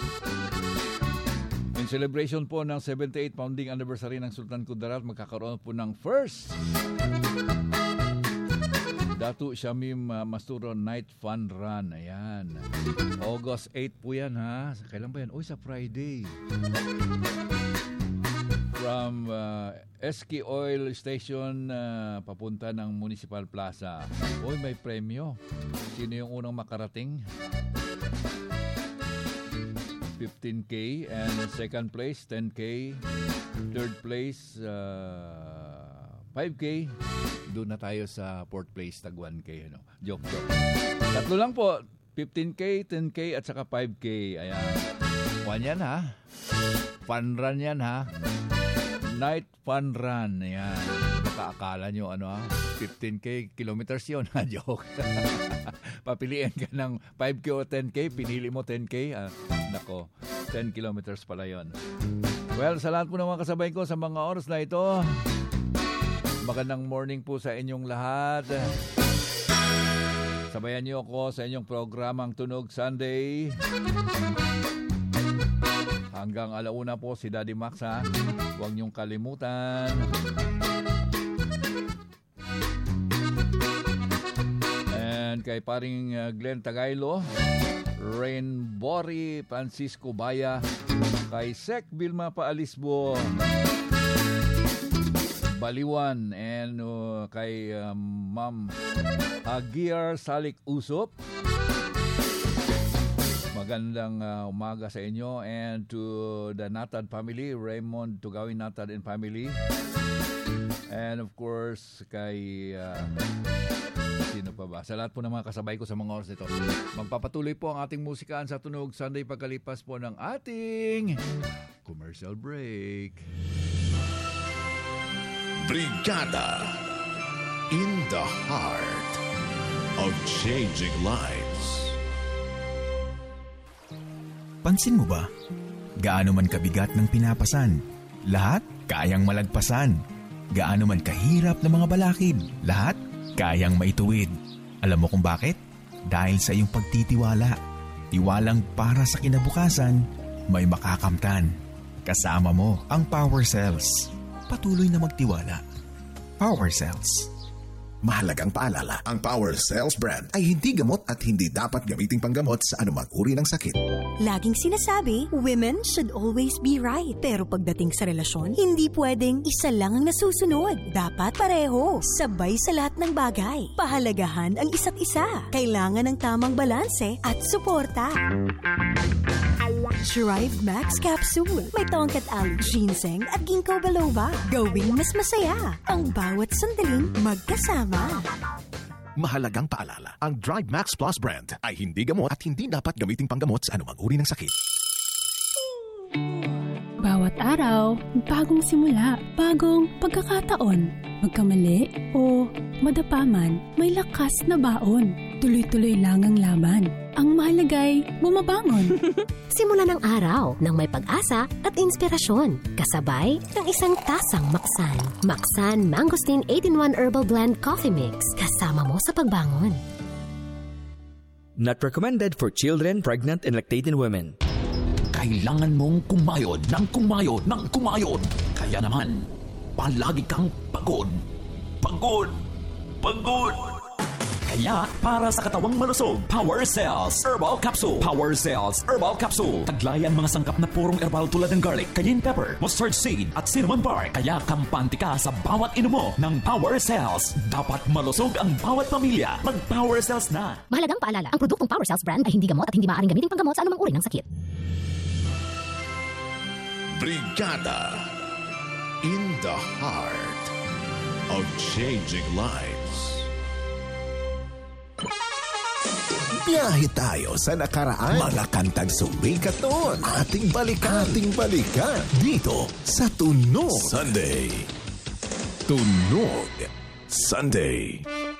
In celebration po ng 78 founding anniversary ng Sultan Kudarat, magkakaroon po ng first Datu Shamim uh, Masturo Night Fun Run. Ayan. August 8 po yan ha. Kailan ba yan? Uy, sa Friday. From uh, SK Oil Station uh, papunta ng Municipal Plaza. Uy, may premyo. Sino yung unang makarating? 15K and second place 10K third place uh, 5K doon na tayo sa fourth place tag 1K ano? Joke joke. Tatlo lang po 15K 10K at saka 5K ayan. One yan ha? Fun run yan ha? Night fun run ayan baka akala nyo ano ha 15K kilometers yun ha joke. Papiliin ka ng 5K o 10K pinili mo 10K ah, nako 10 kilometers pala yon well sa lahat po ng mga kasabay ko sa mga oras na ito. Magandang morning po sa inyong lahat. Sabayan niyo ako sa inyong programang Tunog Sunday. Hanggang alauna po si Daddy Max ha. Huwag niyong kalimutan kay paring uh, Glenn Tagaylo, Rain Bori Francisco Baya, kay Sek Vilma Paalisbo, Baliwan, and uh, kay um, Ma'am Aguiar Salik Usop. Magandang uh, umaga sa inyo and to the Natad family, Raymond Tugawin Natad and family. And of course, kay uh, sino pa ba? Sa lahat po ng mga kasabay ko sa mga oras nito. Magpapatuloy po ang ating musikaan sa Tunog Sunday pagkalipas po ng ating commercial break. Brigada in the heart of changing lives. Pansin mo ba? Gaano man kabigat ng pinapasan, lahat kayang malagpasan. Gaano man kahirap ng mga balakid, lahat kayang maituwid. Alam mo kung bakit? Dahil sa iyong pagtitiwala. Tiwalang para sa kinabukasan, may makakamtan. Kasama mo ang Power Cells. Patuloy na magtiwala. Power Cells. Mahalagang paalala, ang Power Cells brand ay hindi gamot at hindi dapat gamiting panggamot sa anumang uri ng sakit. Laging sinasabi, women should always be right. Pero pagdating sa relasyon, hindi pwedeng isa lang ang nasusunod. Dapat pareho, sabay sa lahat ng bagay. Pahalagahan ang isa't isa. Kailangan ng tamang balanse at suporta. Drive Max Capsule. May tongkat aloe, ginseng at ginkgo biloba. Gawing mas masaya ang bawat sandaling magkasama. Mahalagang paalala, ang Drive Max Plus brand ay hindi gamot at hindi dapat gamiting panggamot sa anumang uri ng sakit. Bawat araw, bagong simula, bagong pagkakataon. Magkamali o madapaman, may lakas na baon. Tuloy-tuloy lang ang laban. Ang mahalagay, bumabangon. Simula ng araw ng may pag-asa at inspirasyon. Kasabay ng isang tasang maksan. Maksan Mangosteen 8-in-1 Herbal Blend Coffee Mix. Kasama mo sa pagbangon. Not recommended for children, pregnant, and lactating women. Kailangan mong kumayod ng kumayod ng kumayod. Kaya naman, palagi kang pagod. Pagod! Pagod! Kaya, para sa katawang malusog, Power Cells Herbal Capsule. Power Cells Herbal Capsule. Taglayan mga sangkap na purong herbal tulad ng garlic, cayenne pepper, mustard seed, at cinnamon bark. Kaya kampante ka sa bawat inumo ng Power Cells. Dapat malusog ang bawat pamilya. Mag-Power Cells na. Mahalagang paalala, ang produktong Power Cells brand ay hindi gamot at hindi maaaring gamitin panggamot sa anumang uri ng sakit. Brigada in the heart of changing lives. Biyahe tayo sa nakaraan. Mga kantang sumikat noon. Ating balikan. Ating balikan. Dito sa Tunog. Sunday. Tunog Sunday. When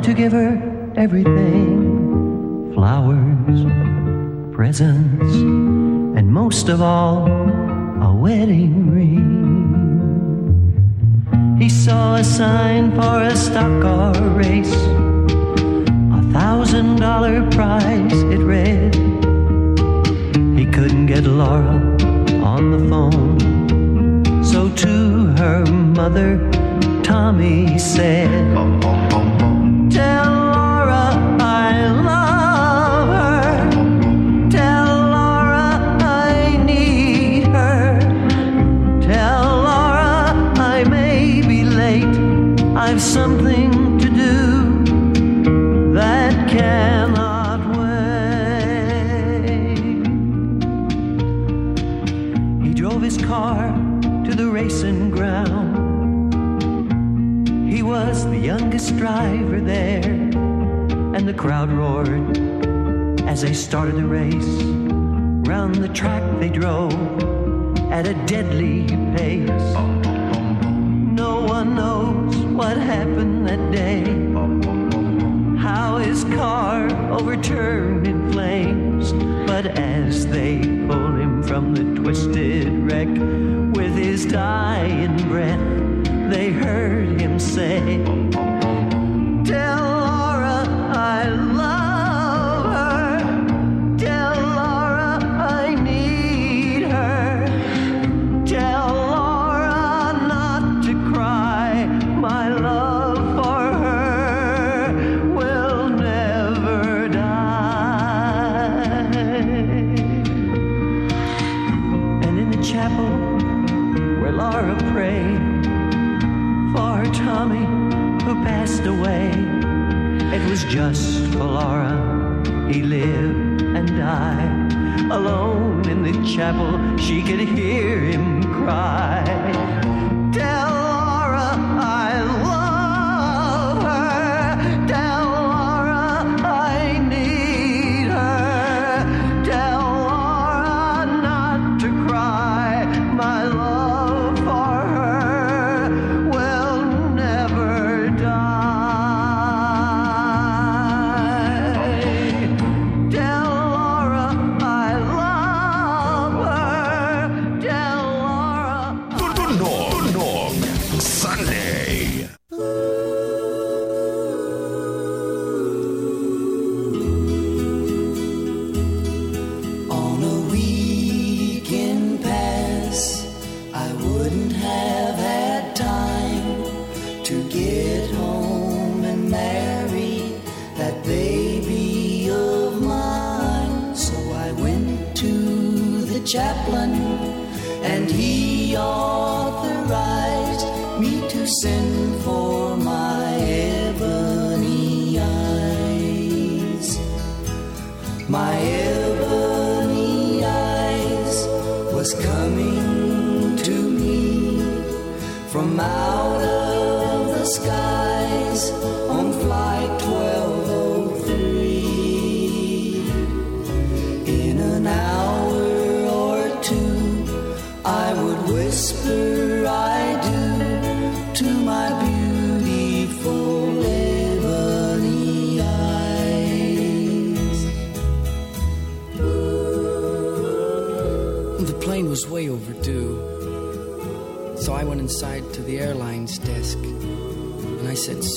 to give her everything. Flowers, presents, and most of all, dying breath, they heard him say. just for Laura. He lived and died alone in the chapel. She could hear him cry.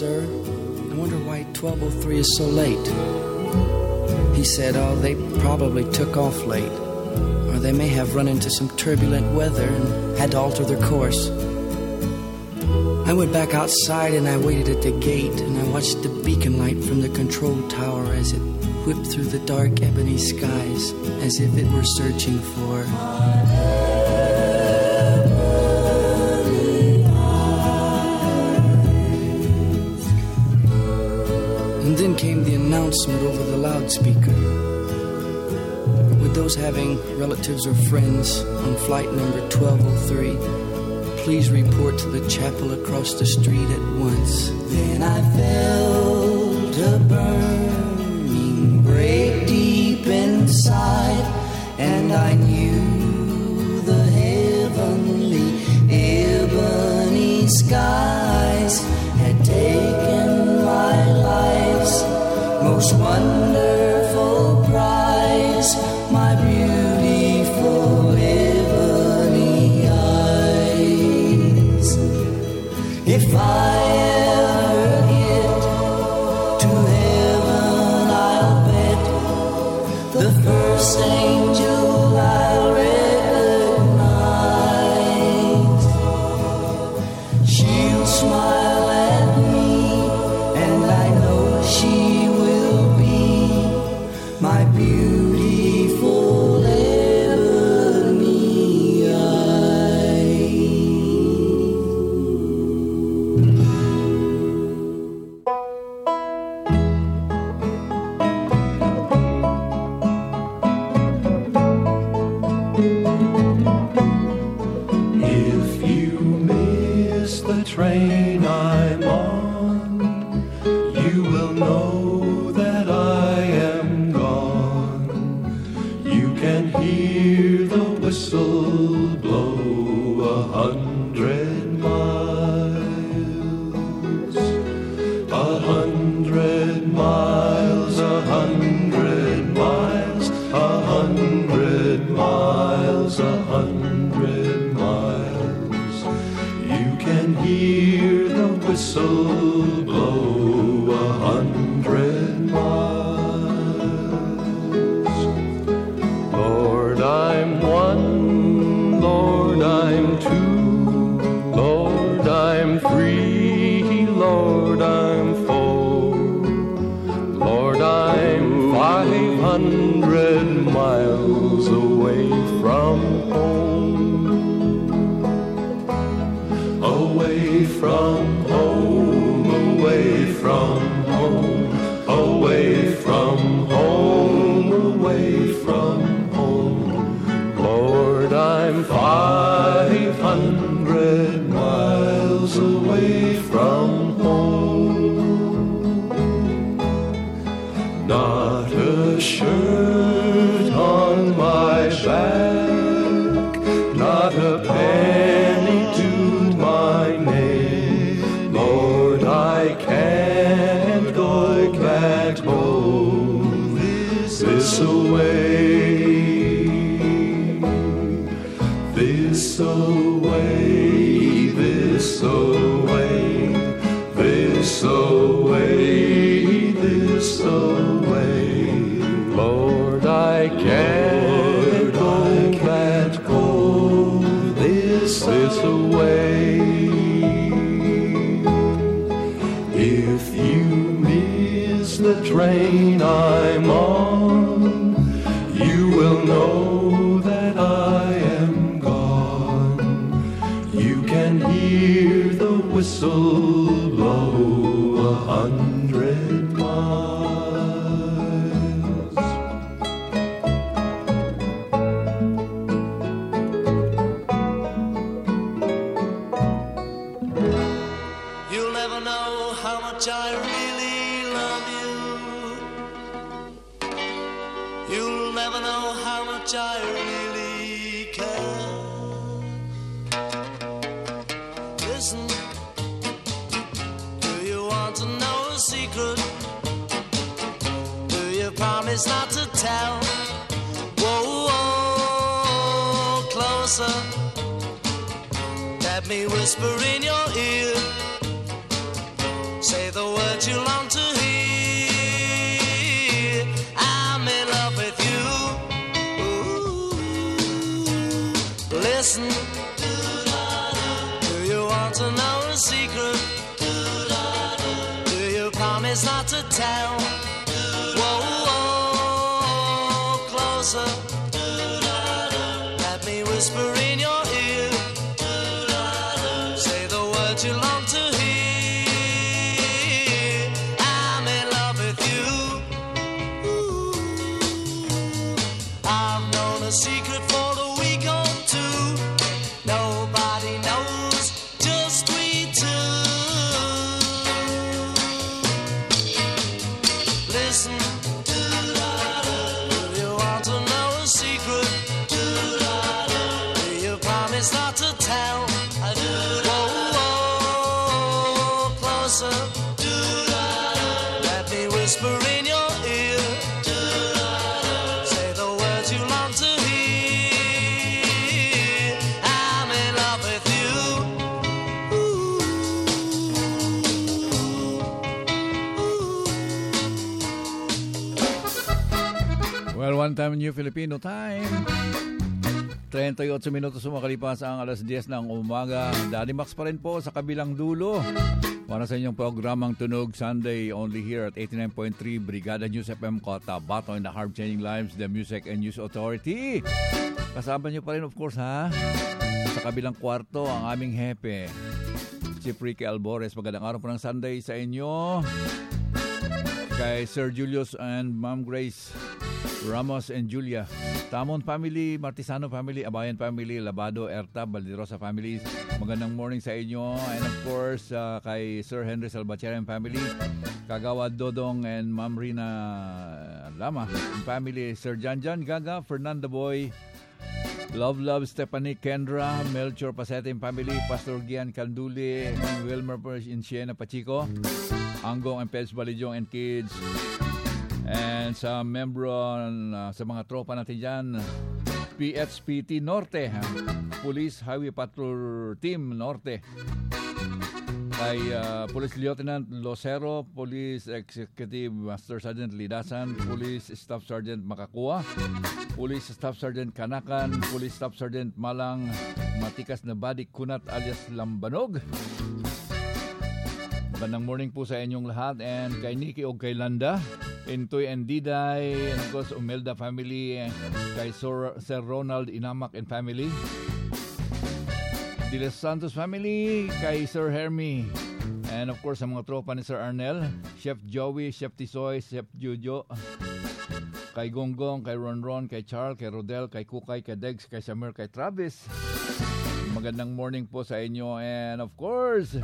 Sir, I wonder why 1203 is so late. He said, Oh, they probably took off late. Or they may have run into some turbulent weather and had to alter their course. I went back outside and I waited at the gate and I watched the beacon light from the control tower as it whipped through the dark ebony skies as if it were searching for. Then came the announcement over the loudspeaker. With those having relatives or friends on flight number 1203, please report to the chapel across the street at once. Then I felt a burning break deep inside, and I knew the heavenly ebony skies hear the whistle blow a hundred miles. A hundred miles, a hundred miles, a hundred miles, a hundred miles. You can hear the whistle 38 minutos sumakalipas ang alas 10 ng umaga. Daddy Max pa rin po sa kabilang dulo. Para sa inyong programang Tunog Sunday only here at 89.3 Brigada News FM Kota Bato in the Hard Changing Lives, the Music and News Authority. Kasama niyo pa rin of course ha. Sa kabilang kwarto ang aming hepe. Si Ricky Albores. Magandang araw po ng Sunday sa inyo. Kay Sir Julius and Ma'am Grace Ramos and Julia. Tamon family, Martisano family, Abayan family, Labado, Erta, Balderosa families. Magandang morning sa inyo. And of course, uh, kay Sir Henry Salvatierra and family, Kagawad Dodong and Ma'am Rina Lama family, Sir Janjan Gaga, Fernanda Boy, Love Love Stephanie Kendra, Melchor Pasete and family, Pastor Gian Canduli, Wilmer in Siena Pachico, Anggong and Pez Balijong and kids, And sa membro uh, sa mga tropa natin dyan, PHPT Norte? Police Highway Patrol Team Norte. Kay uh, Police Lieutenant Losero, Police Executive Master Sergeant Lidasan, Police Staff Sergeant Makakua, Police Staff Sergeant Kanakan, Police Staff Sergeant Malang, Matikas na Badik Kunat alias Lambanog. Magandang morning po sa inyong lahat and kay Nikki o kay Landa, Intoy and Diday, and of course Umelda family, kay Sir, Sir Ronald Inamak and family, De Los Santos family, kay Sir Hermie, and of course sa mga tropa ni Sir Arnel, Chef Joey, Chef Tisoy, Chef Jojo, kay Gonggong, kay Ronron, kay Charles, kay Rodel, kay Kukay, kay Degs, kay Samir, kay Travis. Magandang morning po sa inyo. And of course,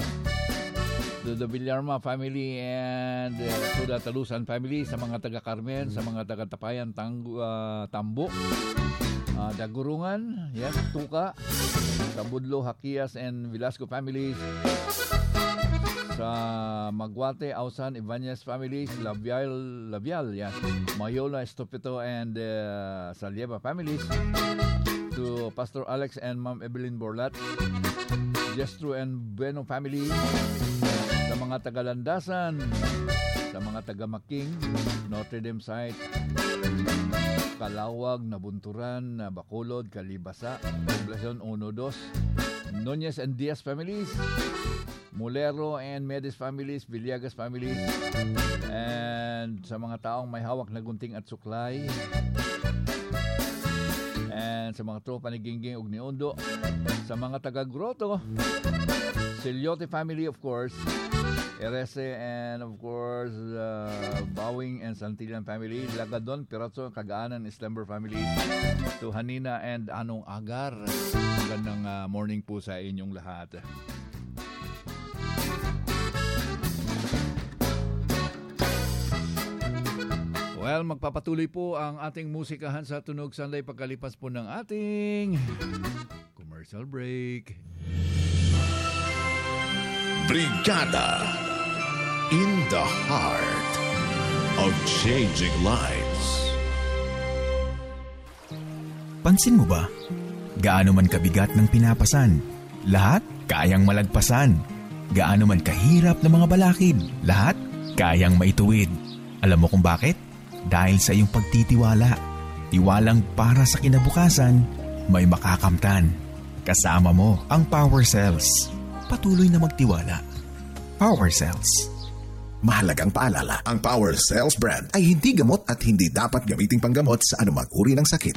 to the Villarma family and uh, to the Talusan family, sa mga taga Carmen, sa mga taga Tapayan, Tang, uh, Tambo, uh, Dagurungan, yes, Tuka, Tabudlo, Hakias, and Velasco families, sa Magwate, Ausan, Ibanez families, Labial, Labial, yes, Mayola, Estopito, and uh, Salieva families, to Pastor Alex and Ma'am Evelyn Borlat, Jestro and Bueno family, mga taga-Landasan, sa mga taga-Making, Notre Dame site, Kalawag, Nabunturan, Bacolod, Kalibasa, Poblacion 1-2, Nunez and Diaz families, Mulero and Medis families, Villegas families, and sa mga taong may hawak na gunting at suklay, and sa mga tropa ni Gingging ug ni Undo. Sa mga taga Grotto, Siliote family of course, Erese and of course uh, Bowing and Santillan family, Lagadon, Pirazzo, Kagaanan, Islamber family, to Hanina and Anong Agar. Magandang uh, morning po sa inyong lahat. Well, magpapatuloy po ang ating musikahan sa Tunog Sunday pagkalipas po ng ating commercial break. Brigada the heart of changing lives. Pansin mo ba? Gaano man kabigat ng pinapasan, lahat kayang malagpasan. Gaano man kahirap ng mga balakid, lahat kayang maituwid. Alam mo kung bakit? Dahil sa iyong pagtitiwala. Tiwalang para sa kinabukasan, may makakamtan. Kasama mo ang Power Cells. Patuloy na magtiwala. Power Cells. Mahalagang paalala, ang Power Cells brand ay hindi gamot at hindi dapat gamiting panggamot sa anumang uri ng sakit.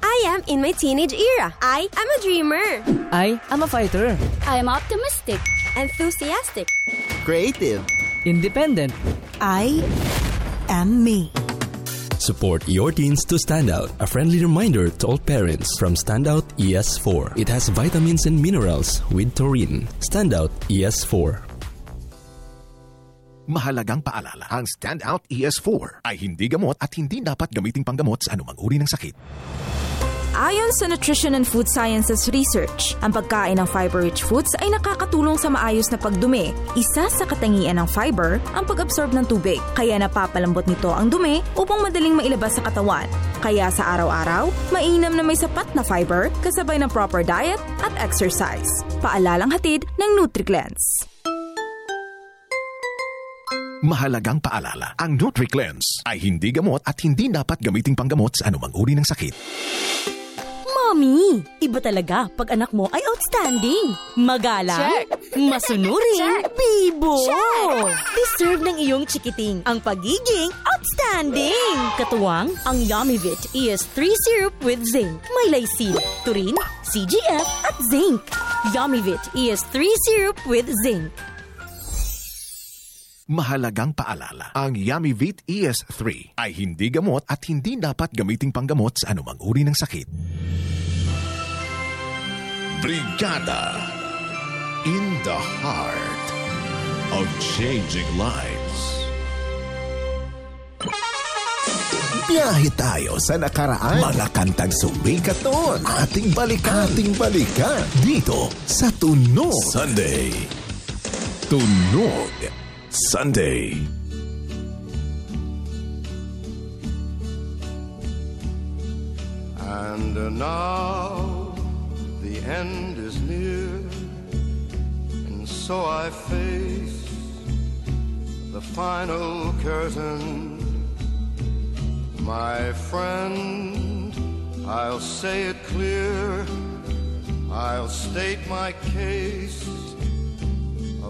I am in my teenage era. I am a dreamer. I am a fighter. I am optimistic. Enthusiastic. Creative. Independent. I am me. Support your teens to stand out. A friendly reminder to all parents from Standout ES4. It has vitamins and minerals with taurine. Standout E ES4. Mahalagang paalala, ang Standout ES4 ay hindi gamot at hindi dapat gamiting panggamot sa anumang uri ng sakit. Ayon sa Nutrition and Food Sciences Research, ang pagkain ng fiber-rich foods ay nakakatulong sa maayos na pagdumi. Isa sa katangian ng fiber ang pag-absorb ng tubig, kaya napapalambot nito ang dumi upang madaling mailabas sa katawan. Kaya sa araw-araw, mainam na may sapat na fiber kasabay ng proper diet at exercise. Paalalang hatid ng NutriCleanse. Mahalagang paalala, ang NutriCleanse ay hindi gamot at hindi dapat gamiting panggamot sa anumang uri ng sakit. Mommy, iba talaga pag anak mo ay outstanding. Magalang, Check. masunurin, Check. bibo. Check. Deserve ng iyong chikiting ang pagiging outstanding. Katuwang, ang Yummyvit ES3 syrup with zinc. May lysine, turin, CGF at zinc. Yummyvit ES3 syrup with zinc. Mahalagang paalala, ang Yummyvit ES3 ay hindi gamot at hindi dapat gamiting panggamot sa anumang uri ng sakit. Brigada in the heart of changing lives. Biyahe tayo sa nakaraan. Mga kantang sumikat noon. Ating balikan. Ating balikan. Dito sa Tunog. Sunday. Tunog. Sunday. And uh, now the end is near, and so I face the final curtain. My friend, I'll say it clear, I'll state my case,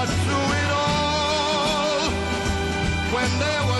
was through it all when there was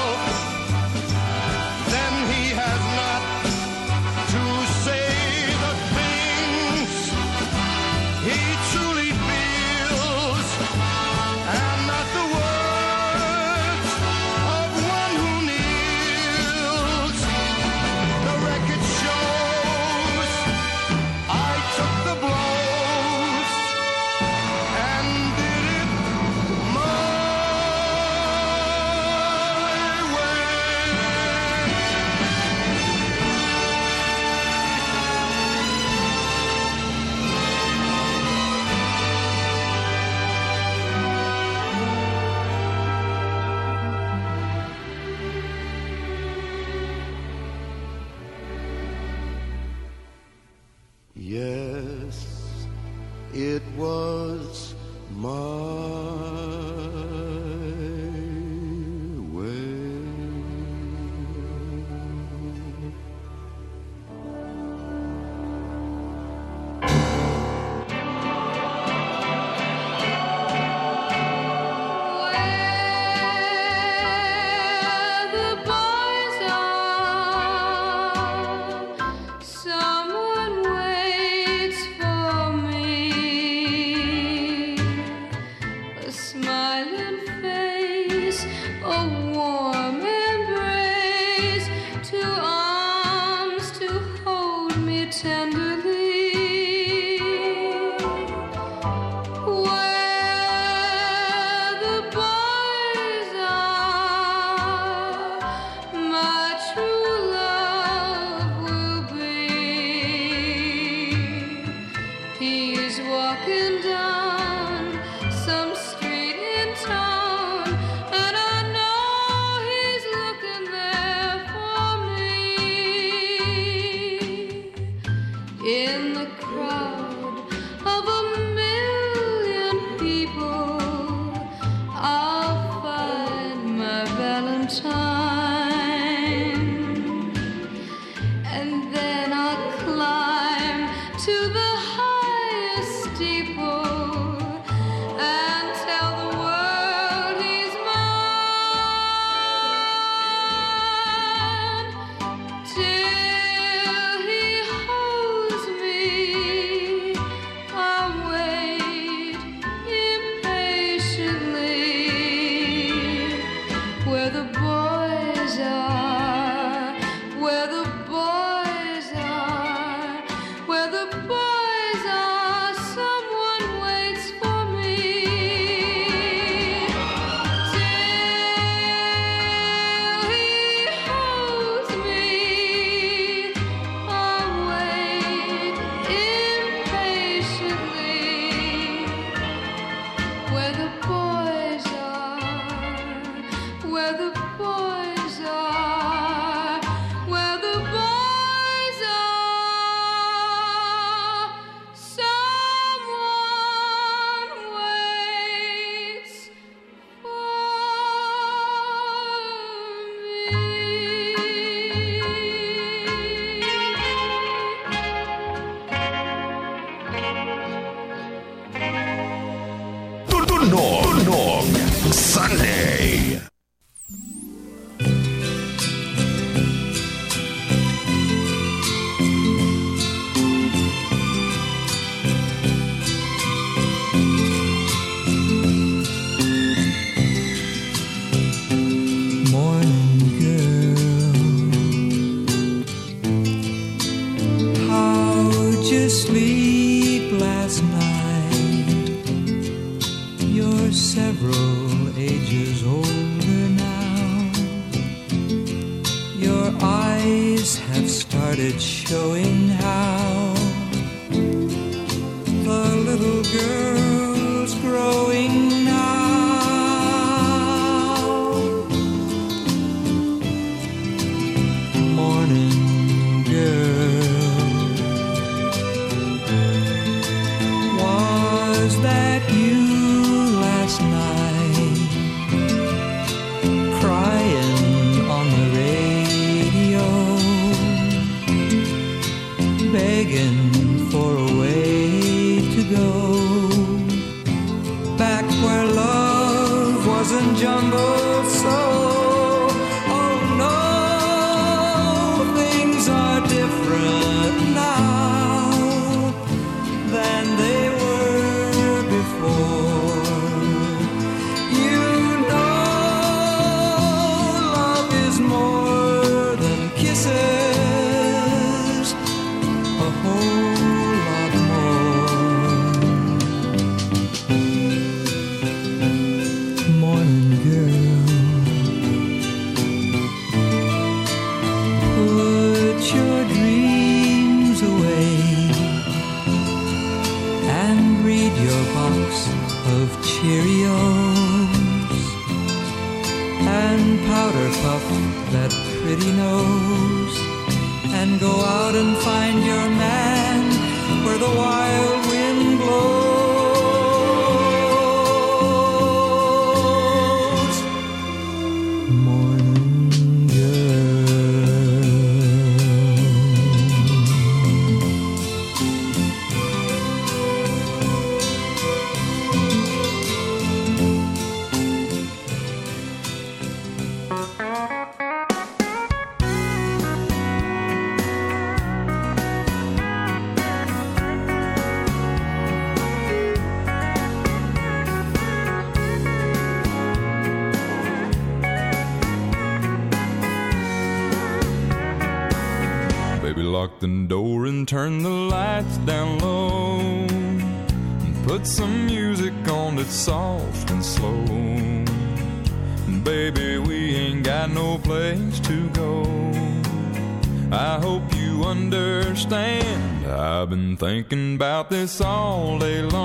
this all day long.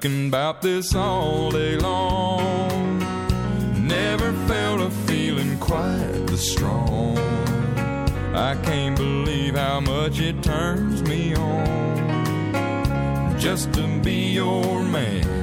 thinking about this all day long. Never felt a feeling quite this strong. I can't believe how much it turns me on just to be your man.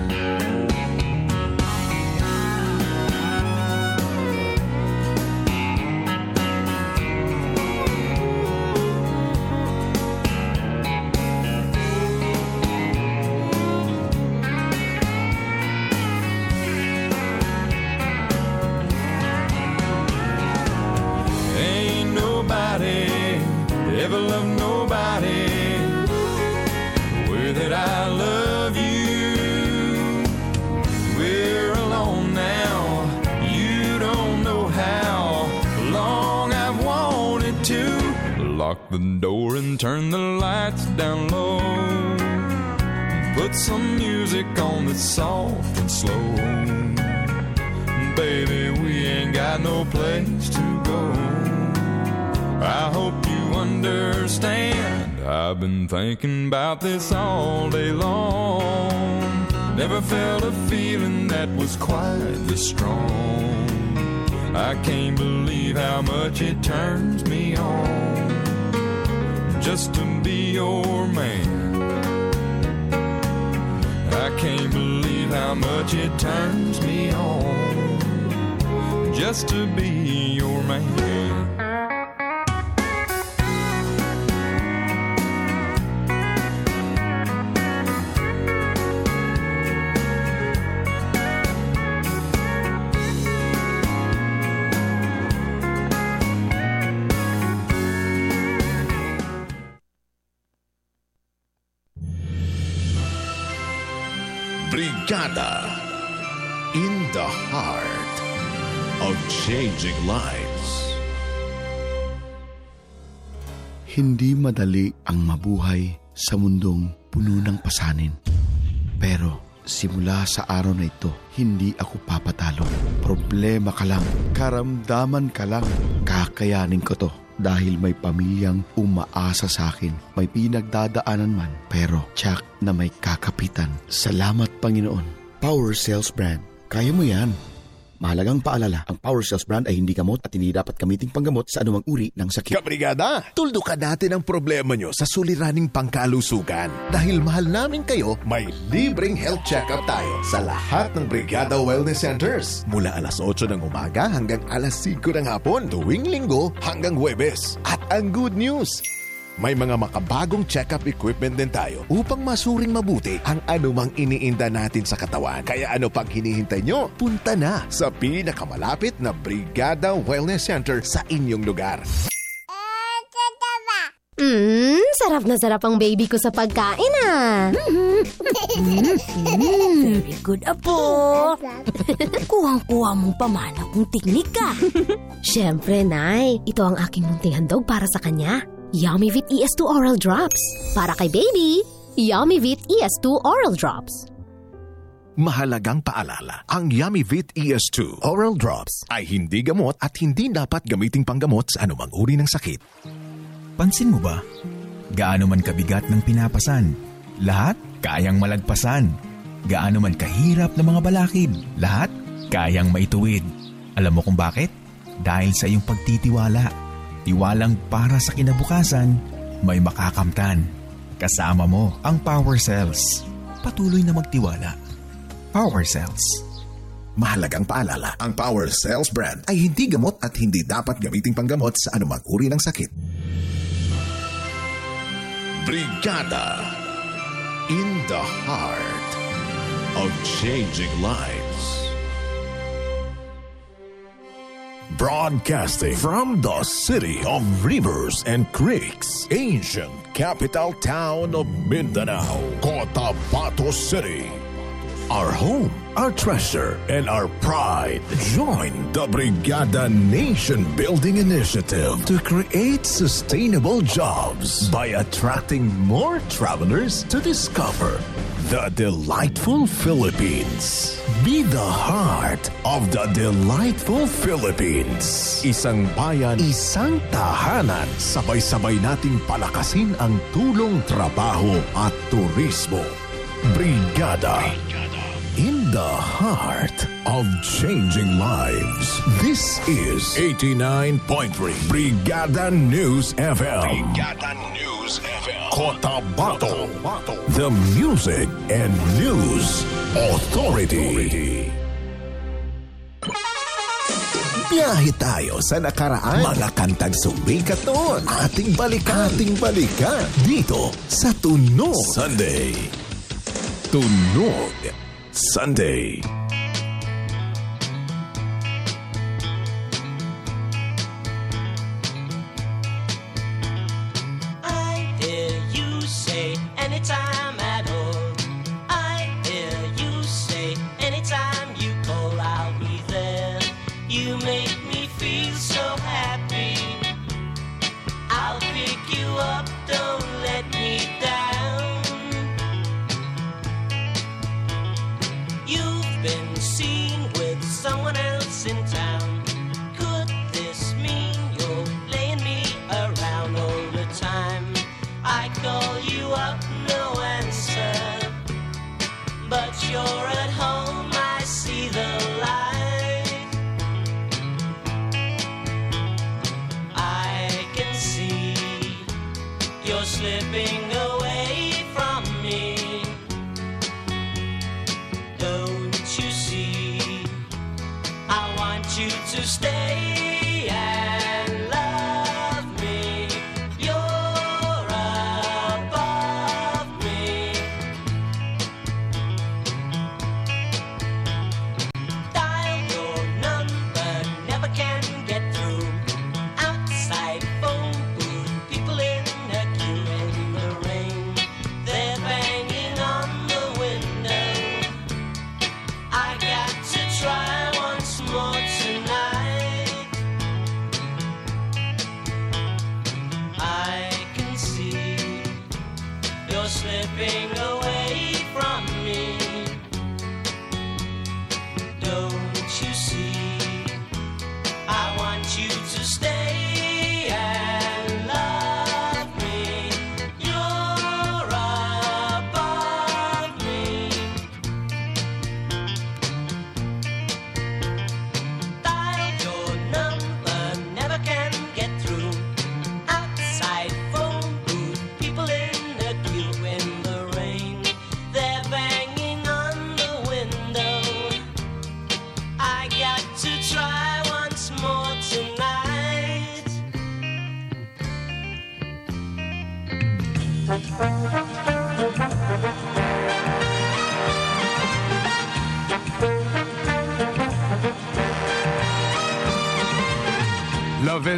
Thinking about this all day long. Never felt a feeling that was quite this strong. I can't believe how much it turns me on just to be your man. I can't believe how much it turns me on just to be your man. Changing lives. Hindi madali ang mabuhay sa mundong puno ng pasanin. Pero simula sa araw na ito, hindi ako papatalo. Problema ka lang, karamdaman ka lang. Kakayanin ko to dahil may pamilyang umaasa sa akin. May pinagdadaanan man, pero tsak na may kakapitan. Salamat Panginoon. Power Sales Brand. Kaya mo yan. Mahalagang paalala, ang Power Cells brand ay hindi gamot at hindi dapat gamiting panggamot sa anumang uri ng sakit. Kabrigada, tuldukan natin ang problema nyo sa suliraning pangkalusugan. Dahil mahal namin kayo, may libreng health check-up tayo sa lahat ng Brigada Wellness Centers. Mula alas 8 ng umaga hanggang alas 5 ng hapon, tuwing linggo hanggang Huwebes. At ang good news, may mga makabagong check-up equipment din tayo upang masuring mabuti ang anumang iniinda natin sa katawan. Kaya ano pang hinihintay nyo? Punta na sa pinakamalapit na Brigada Wellness Center sa inyong lugar. Mmm, sarap na sarap ang baby ko sa pagkain ah. Very good, Apo. Kuhang-kuha mong pamana kung tiknik ka. Siyempre, Nay. Ito ang aking munting handog para sa kanya. Yummy Vit ES2 Oral Drops. Para kay baby, Yummy Vit ES2 Oral Drops. Mahalagang paalala, ang Yummy Vit ES2 Oral Drops ay hindi gamot at hindi dapat gamiting panggamot sa anumang uri ng sakit. Pansin mo ba? Gaano man kabigat ng pinapasan, lahat kayang malagpasan. Gaano man kahirap ng mga balakid, lahat kayang maituwid. Alam mo kung bakit? Dahil sa iyong pagtitiwala. Tiwalang para sa kinabukasan, may makakamtan. Kasama mo ang Power Cells. Patuloy na magtiwala. Power Cells. Mahalagang paalala, ang Power Cells brand ay hindi gamot at hindi dapat gamiting panggamot sa anumang uri ng sakit. Brigada in the heart of changing lives. Broadcasting from the city of rivers and creeks, ancient capital town of Mindanao, Cotabato City. Our home, our treasure, and our pride. Join the Brigada Nation Building Initiative to create sustainable jobs by attracting more travelers to discover the delightful Philippines. Be the heart of the delightful Philippines. Isang bayan, isang tahanan. Sabay-sabay nating palakasin ang tulong, trabaho at turismo. Brigada. In the heart of changing lives. This is 89.3 Brigada News FM. Brigada News FM. Cotabato. The Music and News Authority. Biyahe tayo sa nakaraan. Mga kantang sumikat noon. Ating balikan. Ating balikan. Dito sa Tunog. Sunday. Tunog. Sunday.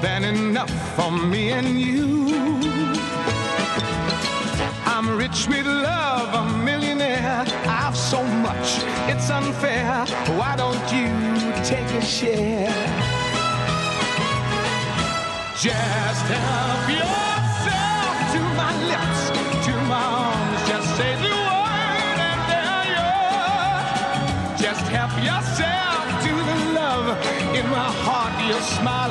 Than enough for me and you. I'm rich with love, a millionaire. I've so much, it's unfair. Why don't you take a share? Just help yourself to my lips, to my arms. Just say the word and they're yours. Just help yourself to the love in my heart. Your smile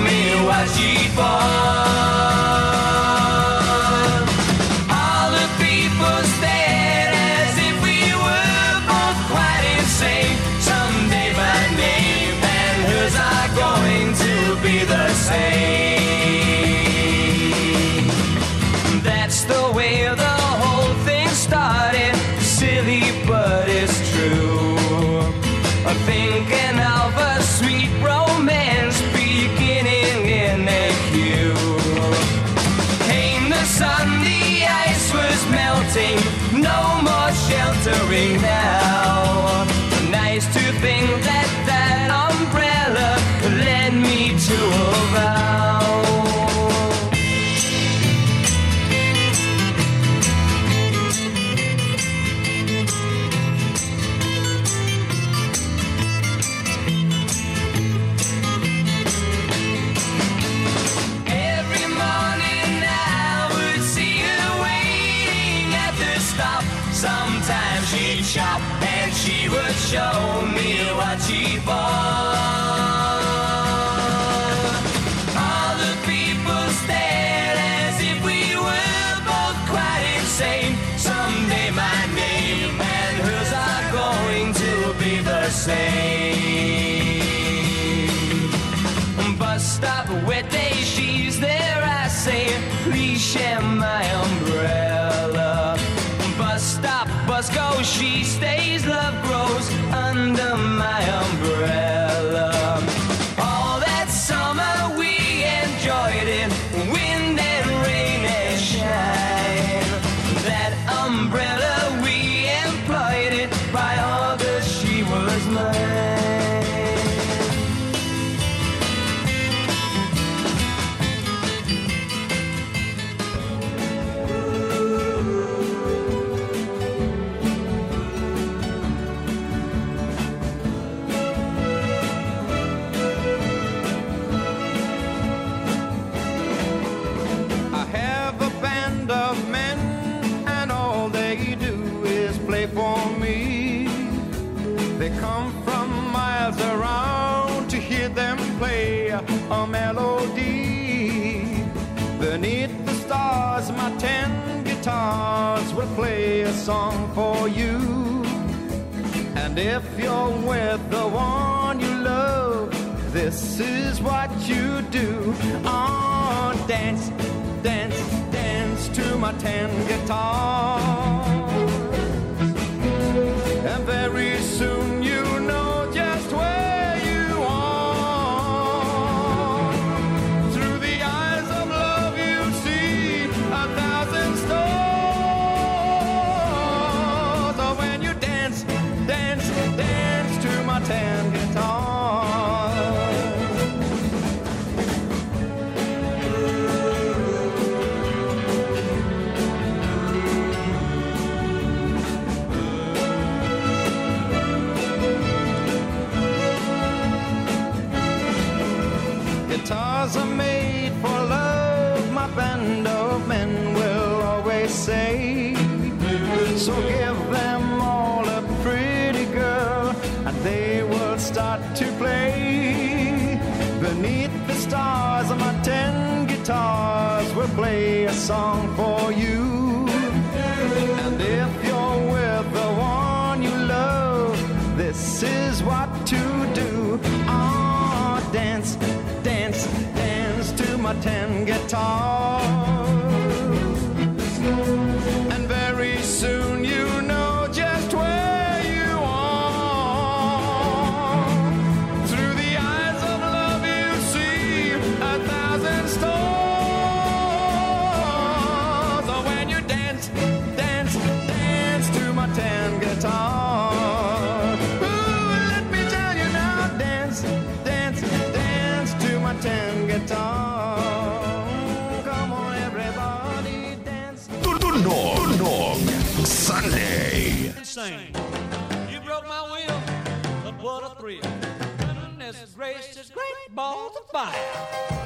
meu agir forte. And if you're with the one you love, this is what you do. Oh, dance, dance, dance to my ten guitars. And very song for you. And if you're with the one you love, this is what to do. Ah, dance, dance, dance to my ten guitars. What a thrill. Goodness gracious, great balls of fire.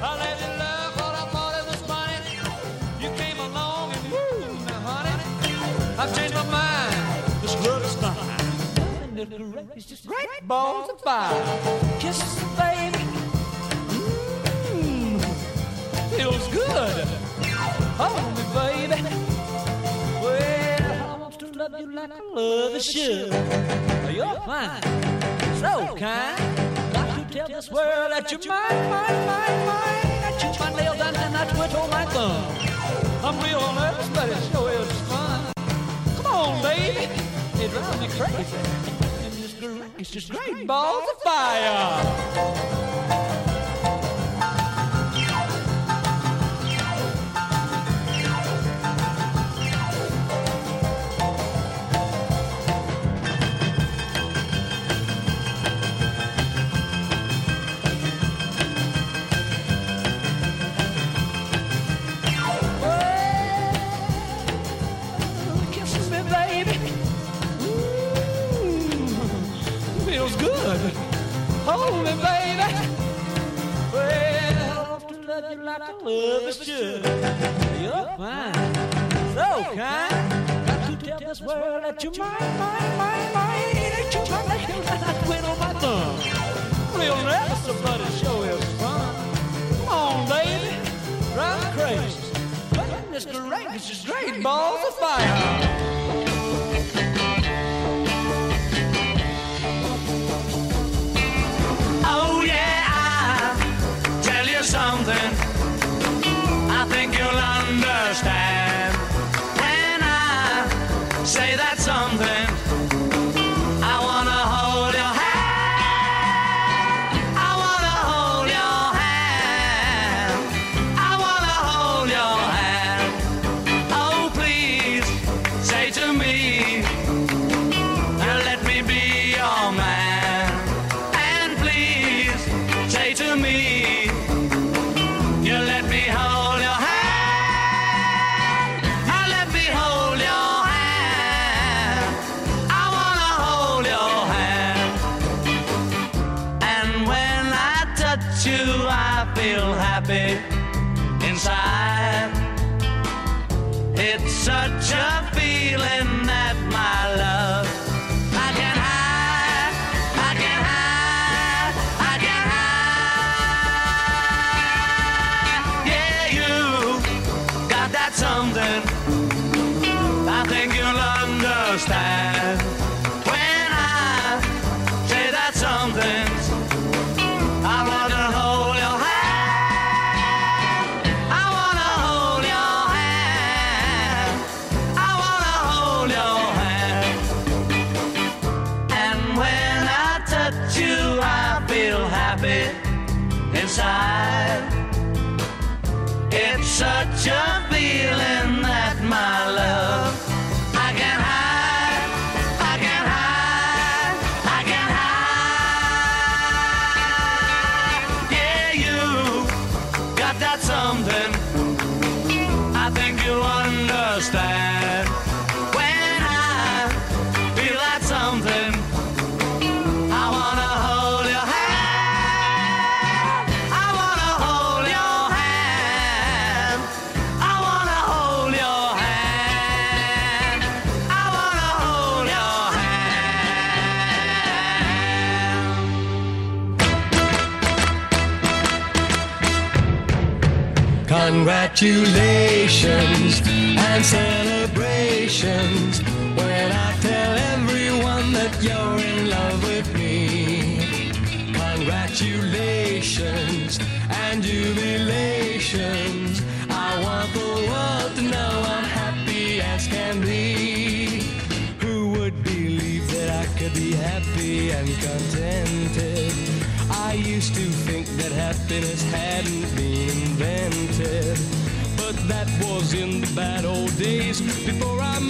I let you love what I thought it was funny. You came along and woo, now honey, I've changed my mind. This love is fine. Goodness gracious, great balls of fire. Kisses, baby. Mmm, feels good. Hold me, baby. Well, I want to love you like I love a should. You're fine, so kind. Got to tell this world that you're mine, mine, mine, mine. I chew my nails and then I twiddle my thumb. I'm real nervous, but it sure is fun. Come on, baby, it drives me crazy. Is just great balls of fire. Hold me, baby. Well, to love you like I love is should. You're fine, so kind. Got to tell this world that you're mine, mine, mine, mine. Ain't you trying to hear that I quit on my thumb? Real never somebody show is fun. Come on, baby, me crazy. Goodness gracious, great balls of fire. You Congratulations and celebrations when I tell everyone that you're in love with me. Congratulations and jubilations. I want the world to know I'm happy as can be. Who would believe that I could be happy and contented? I used to think that happiness hadn't been invented. That was in the bad old days before I met.